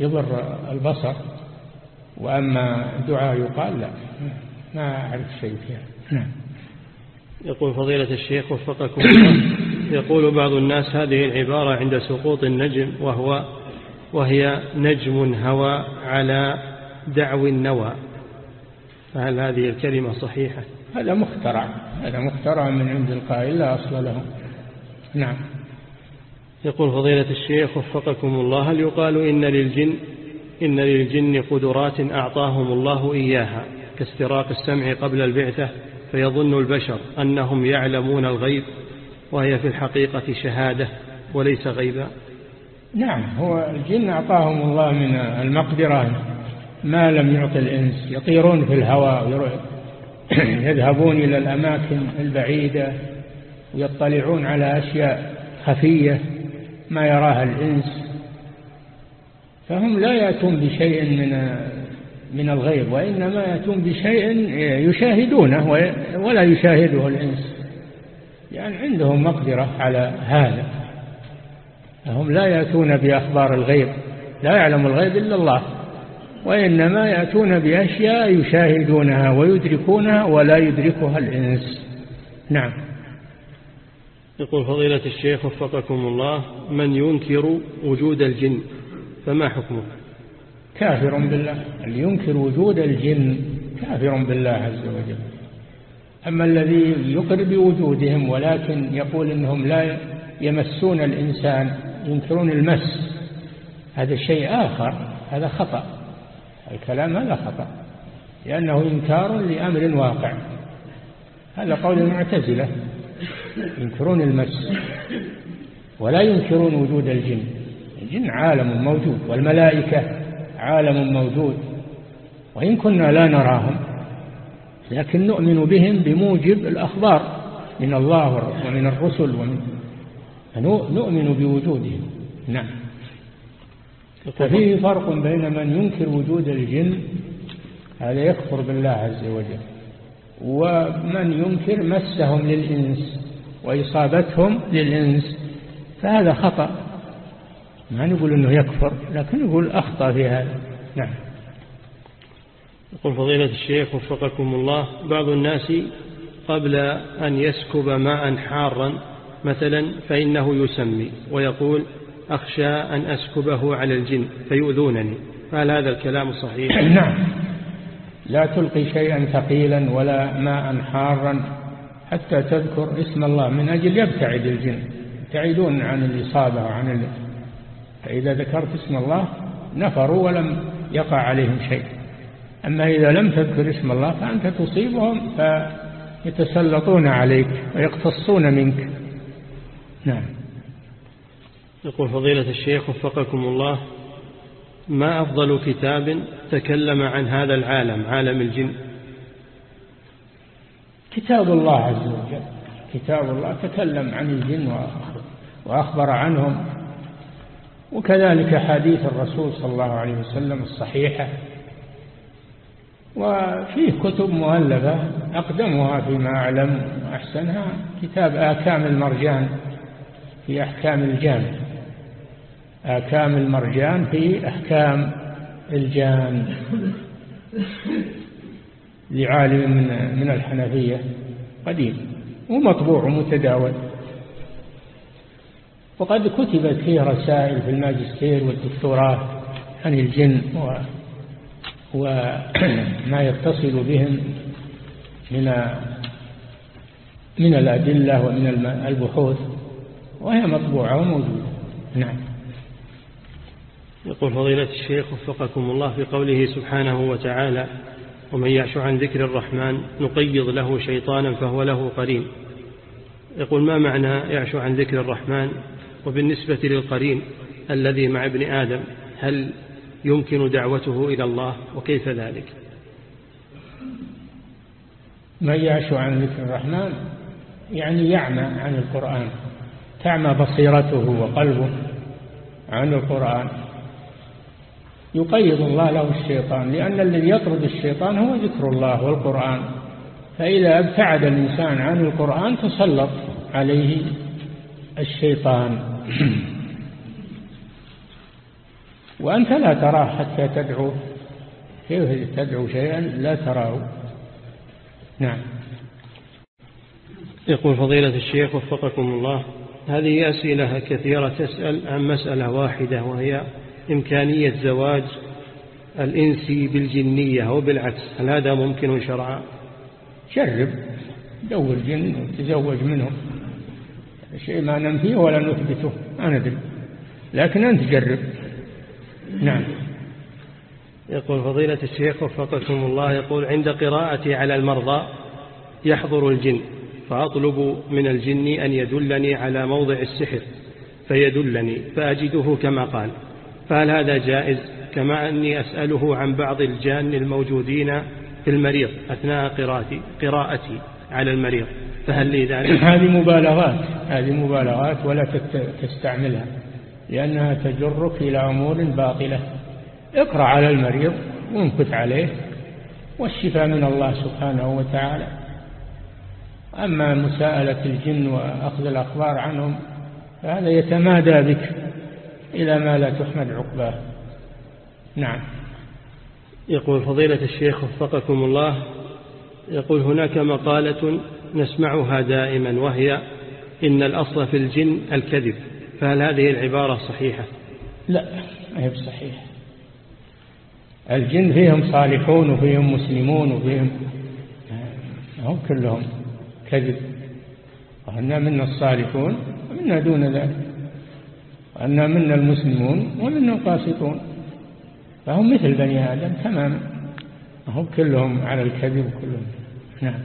يضر البصر. وأما دعاء يقال لا. ما أعرف شيء فيها. نعم. يقول فضيلة الشيخ وفقكم الله يقول بعض الناس هذه العبارة عند سقوط النجم وهو وهي نجم هوى على دعو النوى. فهل هذه الكلمة صحيحة؟ هذا مخترع. هذا مخترع من عند القائل لا أصل له. نعم. يقول فضيلة الشيخ وفقكم الله هل يقال إن للجن إن للجن قدرات أعطاهم الله إياها كاستراق السمع قبل البعثة؟ فيظن البشر أنهم يعلمون الغيب وهي في الحقيقة شهادة وليس غيبا؟ نعم هو الجن أعطاهم الله من المقدرة ما لم يعط الإنس. يطيرون في الهواء *clears throat* يذهبون إلى الأماكن البعيدة ويطلعون على أشياء خفية ما يراها الإنس. فهم لا يأتون بشيء من من الغيب وإنما يأتون بشيء يشاهدونه ولا يشاهده الإنس. يعني عندهم مقدرة على هذا. هم لا يأتون بأخبار الغيب لا يعلم الغيب إلا الله. وإنما يأتون بأشياء يشاهدونها ويدركونها ولا يدركها الإنس. نعم. يقول فضيلة الشيخ وفقكم الله من ينكر وجود الجن فما حكمه؟ كافر بالله. اللي ينكر وجود الجن كافر بالله عز وجل. أما الذي يقر بوجودهم ولكن يقول إنهم لا يمسون الإنسان ينكرون المس. هذا شيء آخر هذا خطأ. الكلام هذا خطأ لأنه إنكار لأمر واقع. هذا قول المعتزلة. ينكرون المس ولا ينكرون وجود الجن. الجن عالم موجود والملائكة عالم موجود. وإن كنا لا نراهم لكن نؤمن بهم بموجب الأخبار من الله ومن الرسل ومن نؤمن بوجودهم. نعم. ففيه فرق بين من ينكر وجود الجن هذا يكفر بالله عز وجل. ومن ينكر مسهم للإنس وإصابتهم للإنس فهذا خطأ. ما نقول أنه يكفر لكن نقول أخطأ في هذا. نعم. يقول فضيلة الشيخ وفقكم الله بعض الناس قبل أن يسكب ماء حارا مثلا فإنه يسمي ويقول أخشى أن أسكبه على الجن فيؤذونني. فهل هذا الكلام صحيح؟ *clears throat* نعم. لا تلقي شيئا ثقيلا ولا ماء حارا حتى تذكر اسم الله من أجل يبتعد الجن. يبتعدون عن الإصابة وعن ال... فإذا ذكرت اسم الله نفروا ولم يقع عليهم شيء. أما إذا لم تذكر اسم الله فأنت تصيبهم فيتسلطون عليك ويقتصون منك. نعم. يقول فضيلة الشيخ وفقكم الله ما أفضل كتاب تكلم عن هذا العالم عالم الجن؟ كتاب الله عز وجل. كتاب الله تكلم عن الجن وأخبر عنهم. وكذلك حديث الرسول صلى الله عليه وسلم الصحيحة. وفيه كتب مؤلفة أقدمها فيما أعلم أحسنها كتاب آكام المرجان في أحكام الجان. آكام المرجان في أحكام الجان. لعالم من من الحنفية قديم ومطبوع ومتداول. وقد كتبت فيه رسائل في الماجستير والدكتوراه عن الجن و وما *clears throat* يتصل بهم من من الأدلة ومن البحوث وهي مطبوعة وموجودة. نعم. يقول فضيلة الشيخ وفقكم الله في قوله سبحانه وتعالى ومن يعش عن ذكر الرحمن نقيض له شيطانا فهو له قرين. يقول ما معنى يعش عن ذكر الرحمن؟ وبالنسبة للقرين الذي مع ابن آدم هل يمكن دعوته إلى الله وكيف ذلك؟ من يعش عن ذكر الرحمن؟ يعني يعمى عن القرآن تعمى بصيرته وقلبه عن القرآن. يقيض الله له الشيطان لأن الذي يطرد الشيطان هو ذكر الله والقرآن. فإذا ابتعد الإنسان عن القرآن تسلط عليه الشيطان. *clears throat* وأنت لا تراه حتى تدعو كيف تدعو شيئا لا تراه. نعم. يقول فضيلة الشيخ وفقكم الله هذه أسئلة كثيرة تسأل عن مسألة واحدة وهي إمكانية زواج الإنسي بالجنية وبالعكس هل هذا ممكن شرعا؟ جرب دور جن وتزوج منهم. شيء ما ننفيه ولا نثبته ما ندري. لكن أنت جرب. نعم. يقول فضيلة الشيخ وفقكم الله يقول عند قراءتي على المرضى يحضر الجن فأطلب من الجن أن يدلني على موضع السحر فيدلني فأجده كما قال. فهل هذا جائز؟ كما أني أسأله عن بعض الجان الموجودين في المريض أثناء قراءتي, قراءتي على المريض فهل لي ذلك؟ هذه مبالغات هذه مبالغات ولا تستعملها. لأنها تجرك إلى أمور باطلة. اقرأ على المريض وانكت عليه والشفاء من الله سبحانه وتعالى. أما مساءلة الجن وأخذ الأخبار عنهم فهذا يتمادى بك إلى ما لا تحمد عقباه. نعم. يقول فضيلة الشيخ وفقكم الله يقول هناك مقالة نسمعها دائما وهي إن الأصل في الجن الكذب. فهل هذه العبارة صحيحة؟ لا ما هي بصحيحة الجن فيهم صالحون وفيهم مسلمون وفيهم هم كلهم كذب. وأن منا الصالحون ومنا دون ذلك. وأن منا المسلمون ومنا القاسطون. فهم مثل بني آدم تماما. هم كلهم على الكذب كلهم نعم.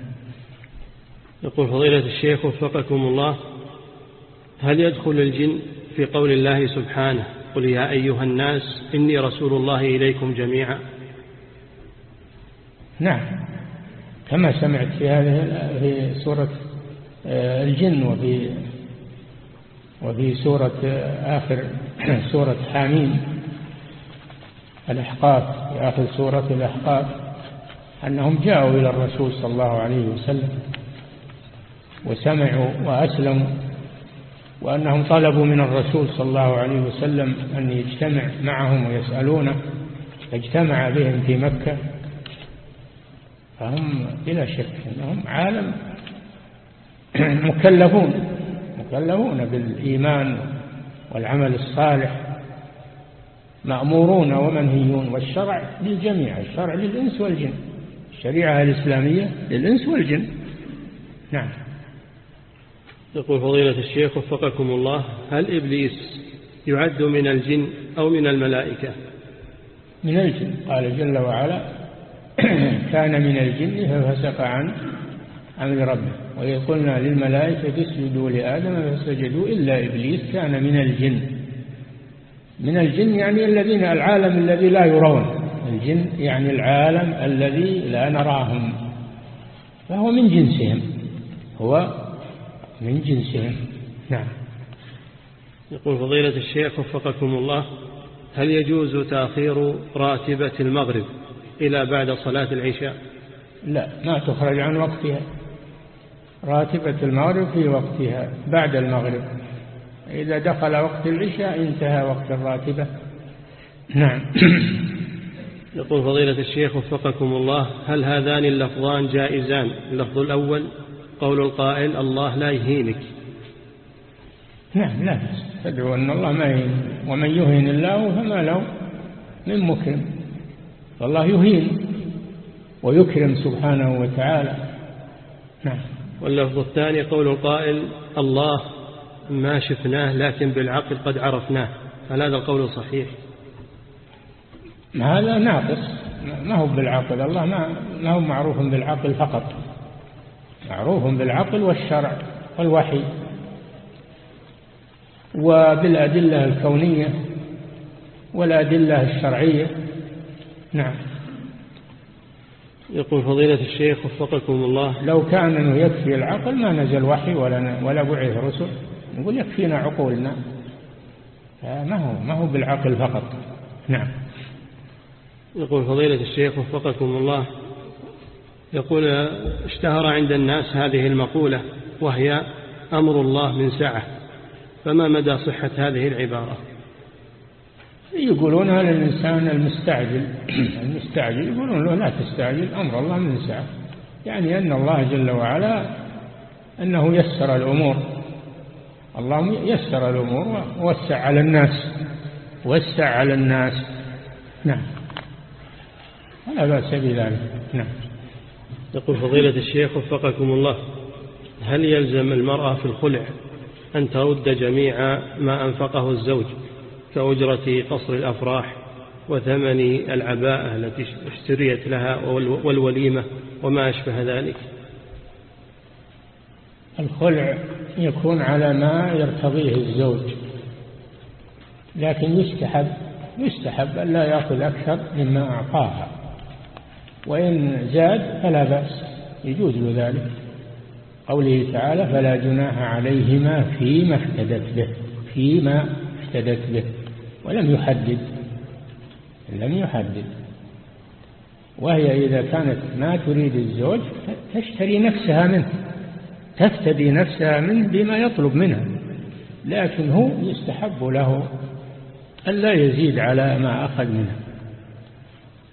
يقول فضيلة الشيخ وفقكم الله هل يدخل الجن في قول الله سبحانه قل يا أيها الناس إني رسول الله إليكم جميعا؟ نعم. كما سمعت في هذه في سورة آه، الجن وفي وفي سورة آه، آخر *clears throat* سورة حاميم. الأحقاف في آخر سورة الأحقاف أنهم جاءوا إلى الرسول صلى الله عليه وسلم وسمعوا وأسلموا. وأنهم طلبوا من الرسول صلى الله عليه وسلم أن يجتمع معهم ويسألونه فاجتمع بهم في مكة. فهم بلا شك أنهم عالم *clears throat* مكلفون مكلفون بالإيمان والعمل الصالح مأمورون ومنهيون والشرع للجميع الشرع للإنس والجن الشريعة الإسلامية للإنس والجن. نعم. يقول فضيلة الشيخ وفقكم الله هل إبليس يعد من الجن أو من الملائكة؟ من الجن. قال جل وعلا *clears throat* كان من الجن ففسق عن أمر ربه. وإذ قلنا للملائكة اسجدوا لآدم فسجدوا إلا إبليس كان من الجن. من الجن يعني الذين العالم الذي لا يرون. الجن يعني العالم الذي لا نراهم. فهو من جنسهم. هو من جنسهم نعم. يقول فضيلة الشيخ وفقكم الله هل يجوز تأخير راتبة المغرب إلى بعد صلاة العشاء؟ لا ما تخرج عن وقتها. راتبة المغرب في وقتها بعد المغرب. إذا دخل وقت العشاء انتهى وقت الراتبة. نعم. *coughs* يقول فضيلة الشيخ وفقكم الله هل هذان اللفظان جائزان؟ اللفظ الأول قول القائل الله لا يهينك. نعم لا تدعو أن الله ما يهين ومن يهين الله فما له من مكرم. فالله يهين ويكرم سبحانه وتعالى. نعم. واللفظ الثاني قول القائل الله ما شفناه لكن بالعقل قد عرفناه. هل هذا القول صحيح؟ هذا ناقص. ما هو بالعقل؟ الله ما هو معروف بالعقل فقط. معروف بالعقل والشرع والوحي. وبالأدلة الكونية والأدلة الشرعية. نعم. يقول فضيلة الشيخ وفقكم الله. لو كان أنه يكفي العقل ما نزل وحي ولا ولا بعث رسل. نقول يكفينا عقولنا. ما هو ما هو بالعقل فقط. نعم. يقول فضيلة الشيخ وفقكم الله. يقول اشتهر عند الناس هذه المقولة وهي أمر الله من سعة فما مدى صحة هذه العبارة؟ يقولونها للإنسان المستعجل المستعجل يقولون له لا تستعجل أمر الله من سعة. يعني أن الله جل وعلا أنه يسر الأمور. الله يسر الأمور ووسع على الناس وسع على الناس. نعم. ولا بأس بذلك. نعم. يقول فضيلة الشيخ وفقكم الله هل يلزم المرأة في الخلع أن ترد جميع ما أنفقه الزوج كأجرة قصر الأفراح وثمن العباءة التي اشتريت لها والوليمة وما أشبه ذلك؟ الخلع يكون على ما يرتضيه الزوج لكن يستحب يستحب أن لا يأخذ أكثر مما أعطاها. وإن زاد فلا بأس. يجوز له ذلك. قوله تعالى فلا جناح عليهما فيما افتدت به فيما افتدت به. ولم يحدد لم يحدد. وهي إذا كانت ما تريد الزوج تشتري نفسها منه تفتدي نفسها منه بما يطلب منها. لكن هو يستحب له ألا يزيد على ما أخذ منها.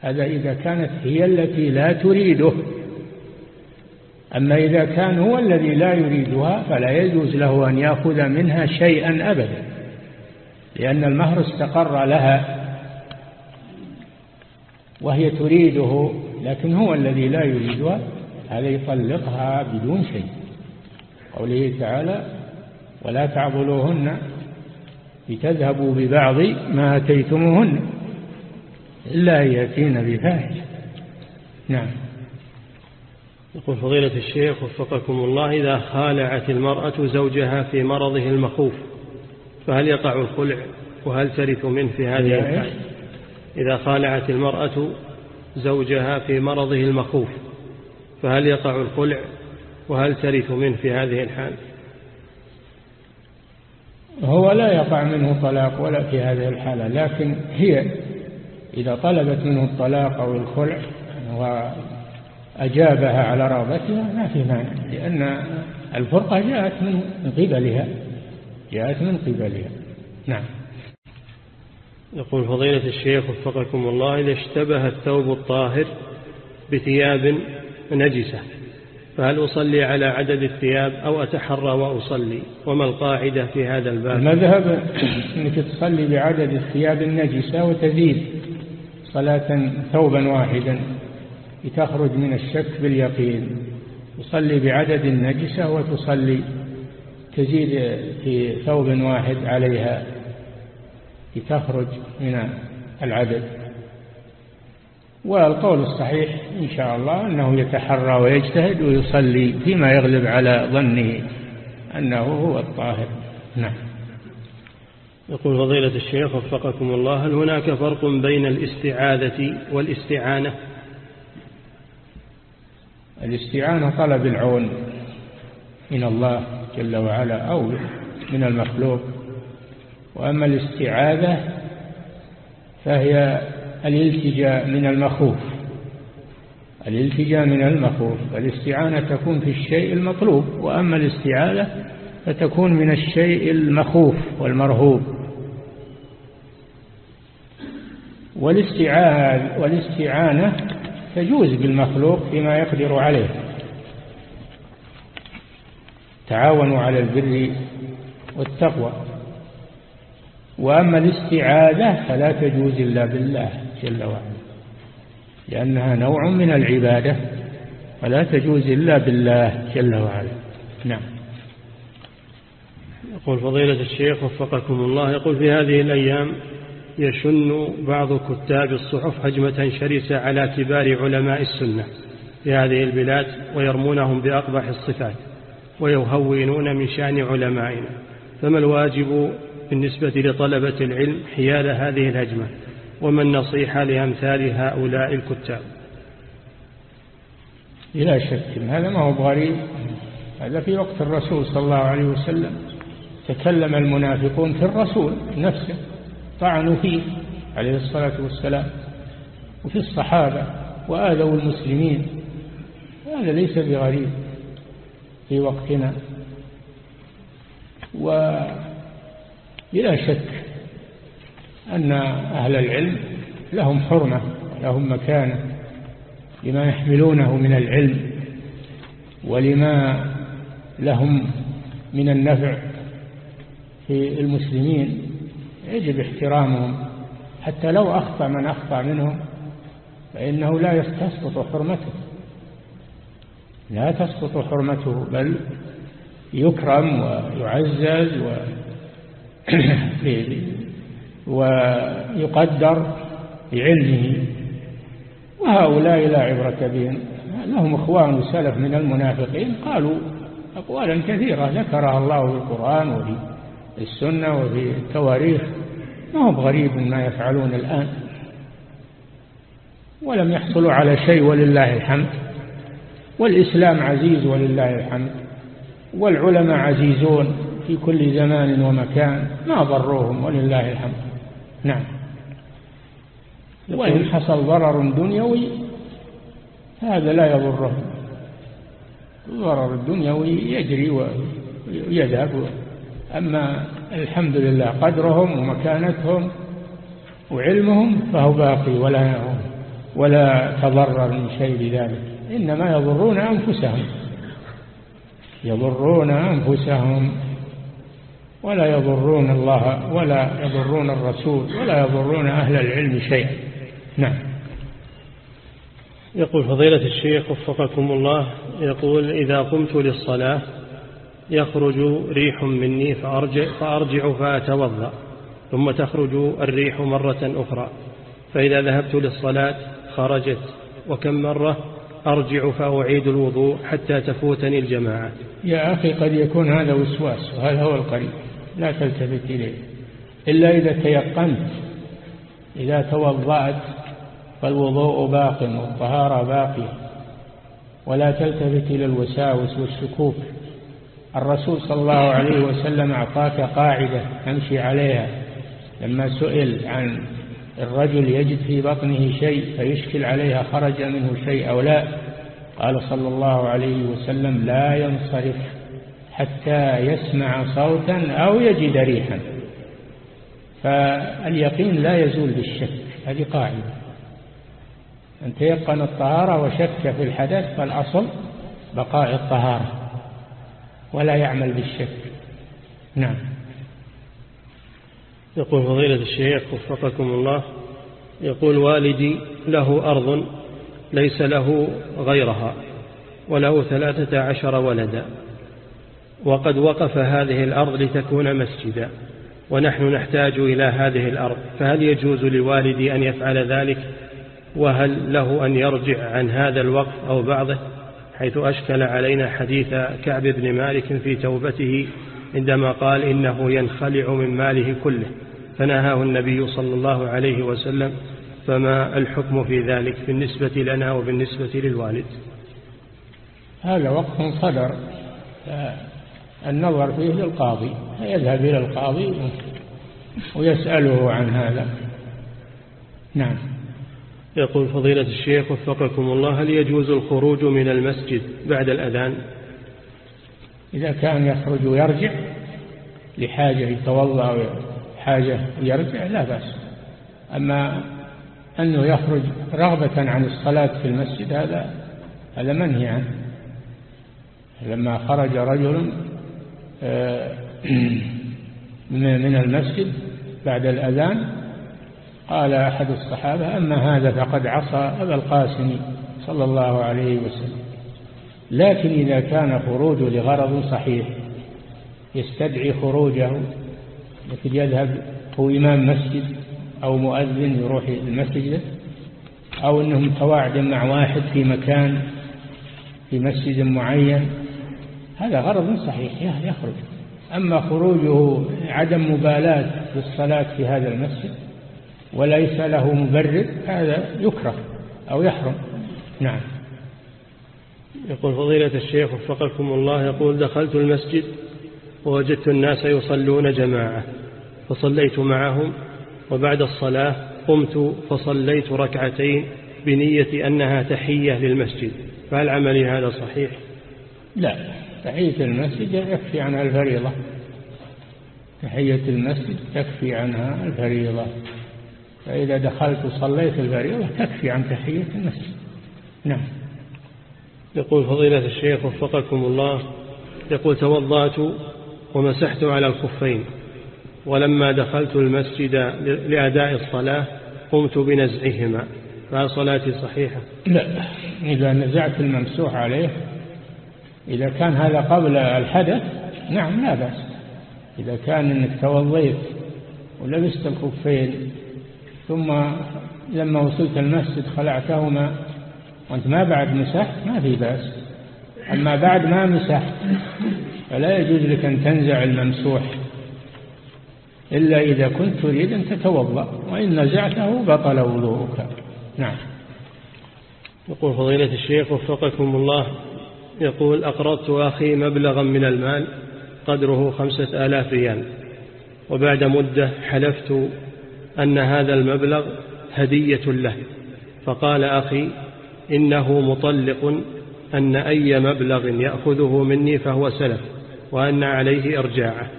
هذا إذا كانت هي التي لا تريده. أما إذا كان هو الذي لا يريدها فلا يجوز له أن يأخذ منها شيئا أبدا لأن المهر استقر لها وهي تريده لكن هو الذي لا يريدها هذا يطلقها بدون شيء. قوله تعالى ولا تعضلوهن لتذهبوا ببعض ما أتيتموهن. إلا أن يأتين بفاحشة. نعم. يقول فضيلة الشيخ وفقكم الله إذا خالعت المرأة زوجها في مرضه المخوف فهل يقع الخلع؟ وهل ترث منه في هذه الحال إذا خالعت المرأة زوجها في مرضه المخوف فهل يقع الخلع؟ وهل ترث منه في هذه الحال هو لا يقع منه طلاق ولا في هذه الحالة لكن هي إذا طلبت منه الطلاق أو الخلع وأجابها على رغبتها ما في مانع لأن الفرقة جاءت من قبلها جاءت من قبلها. نعم. يقول فضيلة الشيخ وفقكم الله إذا اشتبه الثوب الطاهر بثياب نجسة فهل أصلي على عدد الثياب أو أتحرى وأصلي؟ وما القاعدة في هذا الباب؟ المذهب أنك تصلي بعدد الثياب النجسة وتزيد. صلاة ثوبا واحدا لتخرج من الشك باليقين. تصلي بعدد النجسة وتصلي تزيد في ثوب واحد عليها لتخرج من العدد. والقول الصحيح إن شاء الله أنه يتحرى ويجتهد ويصلي فيما يغلب على ظنه أنه هو الطاهر. نعم. يقول فضيلة الشيخ وفقكم الله هل هناك فرق بين الاستعاذة والاستعانة؟ الاستعانة طلب العون من الله جل وعلا أو من المخلوق وأما الاستعاذة فهي الالتجاء من المخوف الالتجاء من المخوف والاستعانة تكون في الشيء المطلوب وأما الاستعاذة فتكون من الشيء المخوف والمرهوب. والاستعانة تجوز بالمخلوق فيما يقدر عليه. تعاونوا على البر والتقوى. وأما الاستعاذة فلا تجوز إلا بالله جل وعلا لأنها نوع من العبادة فلا تجوز إلا بالله جل وعلا. نعم. يقول فضيلة الشيخ وفقكم الله يقول في هذه الأيام يشن بعض كتاب الصحف هجمة شرسة على كبار علماء السنة في هذه البلاد ويرمونهم بأقبح الصفات ويهونون من شأن علمائنا. فما الواجب بالنسبة لطلبة العلم حيال هذه الهجمة وما النصيحة لأمثال هؤلاء الكتاب؟ بلا شك. هذا ما هو غريب هذا في وقت الرسول صلى الله عليه وسلم. تكلم المنافقون في الرسول نفسه. طعنوا فيه عليه الصلاة والسلام. وفي الصحابة وآذوا المسلمين. هذا ليس بغريب في وقتنا. وبلا شك أن أهل العلم لهم حرمة لهم مكانة لما يحملونه من العلم ولما لهم من النفع في المسلمين. يجب احترامهم. حتى لو أخطأ من أخطأ منهم فإنه لا تسقط حرمته. لا تسقط حرمته بل يكرم ويعزز و *coughs* ويقدر بعلمه. وهؤلاء لا عبرة بهم. لهم إخوان وسلف من المنافقين قالوا أقوالا كثيرة ذكرها الله في القرآن وفي السنة وفي التواريخ. ما هو بغريب ما يفعلون الآن. ولم يحصلوا على شيء ولله الحمد. والإسلام عزيز ولله الحمد. والعلماء عزيزون في كل زمان ومكان. ما ضروهم ولله الحمد. نعم. وإن حصل ضرر دنيوي هذا لا يضرهم. الضرر الدنيوي يجري ويذهب. أما الحمد لله قدرهم ومكانتهم وعلمهم فهو باقي ولا ولا تضرر من شيء بذلك. إنما يضرون أنفسهم. يضرون أنفسهم. ولا يضرون الله ولا يضرون الرسول ولا يضرون أهل العلم شيئا. نعم. يقول فضيلة الشيخ وفقكم الله يقول إذا قمت للصلاة يخرج ريح مني فأرجع, فأرجع فأتوضأ ثم تخرج الريح مرة أخرى. فإذا ذهبت للصلاة خرجت وكم مرة؟ أرجع فأعيد الوضوء حتى تفوتني الجماعة. يا أخي قد يكون هذا وسواس وهذا هو القريب لا تلتفت إليه. إلا إذا تيقنت إذا توضأت فالوضوء باق والطهارة باقية. ولا تلتفت إلى الوساوس والشكوك الرسول صلى الله عليه وسلم أعطاك قاعدة تمشي عليها. لما سئل عن الرجل يجد في بطنه شيء فيشكل عليها خرج منه شيء أو لا قال صلى الله عليه وسلم لا ينصرف حتى يسمع صوتا أو يجد ريحا. فاليقين لا يزول بالشك هذه قاعدة. أن تيقن الطهارة وشك في الحدث فالأصل بقاء الطهارة. ولا يعمل بالشك نعم. يقول فضيلة الشيخ وفقكم الله يقول والدي له أرض ليس له غيرها وله ثلاثة عشر ولدا وقد وقف هذه الأرض لتكون مسجدا ونحن نحتاج إلى هذه الأرض فهل يجوز لوالدي أن يفعل ذلك؟ وهل له أن يرجع عن هذا الوقف أو بعضه؟ حيث أشكل علينا حديث كعب بن مالك في توبته عندما قال إنه ينخلع من ماله كله. فنهاه النبي صلى الله عليه وسلم فما الحكم في ذلك؟ بالنسبة لنا وبالنسبة للوالد. هذا وقف صدر النظر فيه للقاضي يذهب إلى القاضي ويسأله عن هذا. نعم. يقول فضيلة الشيخ وفقكم الله هل يجوز الخروج من المسجد بعد الأذان؟ إذا كان يخرج ويرجع لحاجة يتوضأ حاجة يرجع لا بأس. أما أنه يخرج رغبة عن الصلاة في المسجد هذا هذا منهي عنه. لما خرج رجل آه، *clears throat* من المسجد بعد الأذان قال أحد الصحابة أما هذا فقد عصى أبا القاسم صلى الله عليه وسلم. لكن إذا كان خروجه لغرض صحيح يستدعي خروجه مثل يذهب هو إمام مسجد أو مؤذن يروح المسجد أو أنه متواعد مع واحد في مكان في مسجد معين هذا غرض صحيح يخرج. أما خروجه عدم مبالاة بالصلاة في هذا المسجد وليس له مبرر هذا يكره أو يحرم. نعم. يقول فضيلة الشيخ وفقكم الله يقول دخلت المسجد ووجدت الناس يصلون جماعة فصليت معهم وبعد الصلاة قمت فصليت ركعتين بنية أنها تحية للمسجد. فهل عملي هذا صحيح؟ لا تحية المسجد يكفي عنها الفريضة. تحية المسجد تكفي عنها الفريضة. فإذا دخلت وصليت الفريضة تكفي عن تحية المسجد. نعم. يقول فضيلة الشيخ وفقكم الله يقول توضأت ومسحت على الخفين ولما دخلت المسجد لأداء الصلاة قمت بنزعهما. فهل صلاتي صحيحة؟ لا. إذا نزعت الممسوح عليه إذا كان هذا قبل الحدث نعم لا بأس. إذا كان أنك توضيت ولبست الخفين ثم لما وصلت المسجد خلعتهما. وأنت ما بعد مسحت ما في بأس. أما بعد ما مسحت فلا يجوز لك أن تنزع الممسوح. إلا إذا كنت تريد أن تتوضأ وإن نزعته بطل وضوءك. نعم. يقول فضيلة الشيخ وفقكم الله يقول أقرضت أخي مبلغا من المال قدره خمسة آلاف ريال وبعد مدة حلفت أن هذا المبلغ هدية له. فقال أخي إنه مطلق أن أي مبلغ يأخذه مني فهو سلف وأن عليه إرجاعه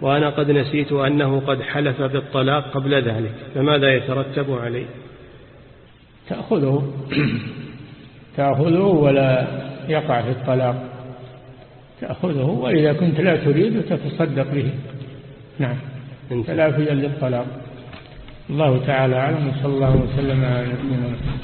وأنا قد نسيت أنه قد حلف بالطلاق قبل ذلك فماذا يترتب عليه؟ تأخذه. تأخذه ولا يقع في الطلاق. تأخذه وإذا كنت لا تريد تتصدق به. نعم. تلافيا للطلاق الله تعالى أعلم وصلى الله وسلم على نبينا محمد.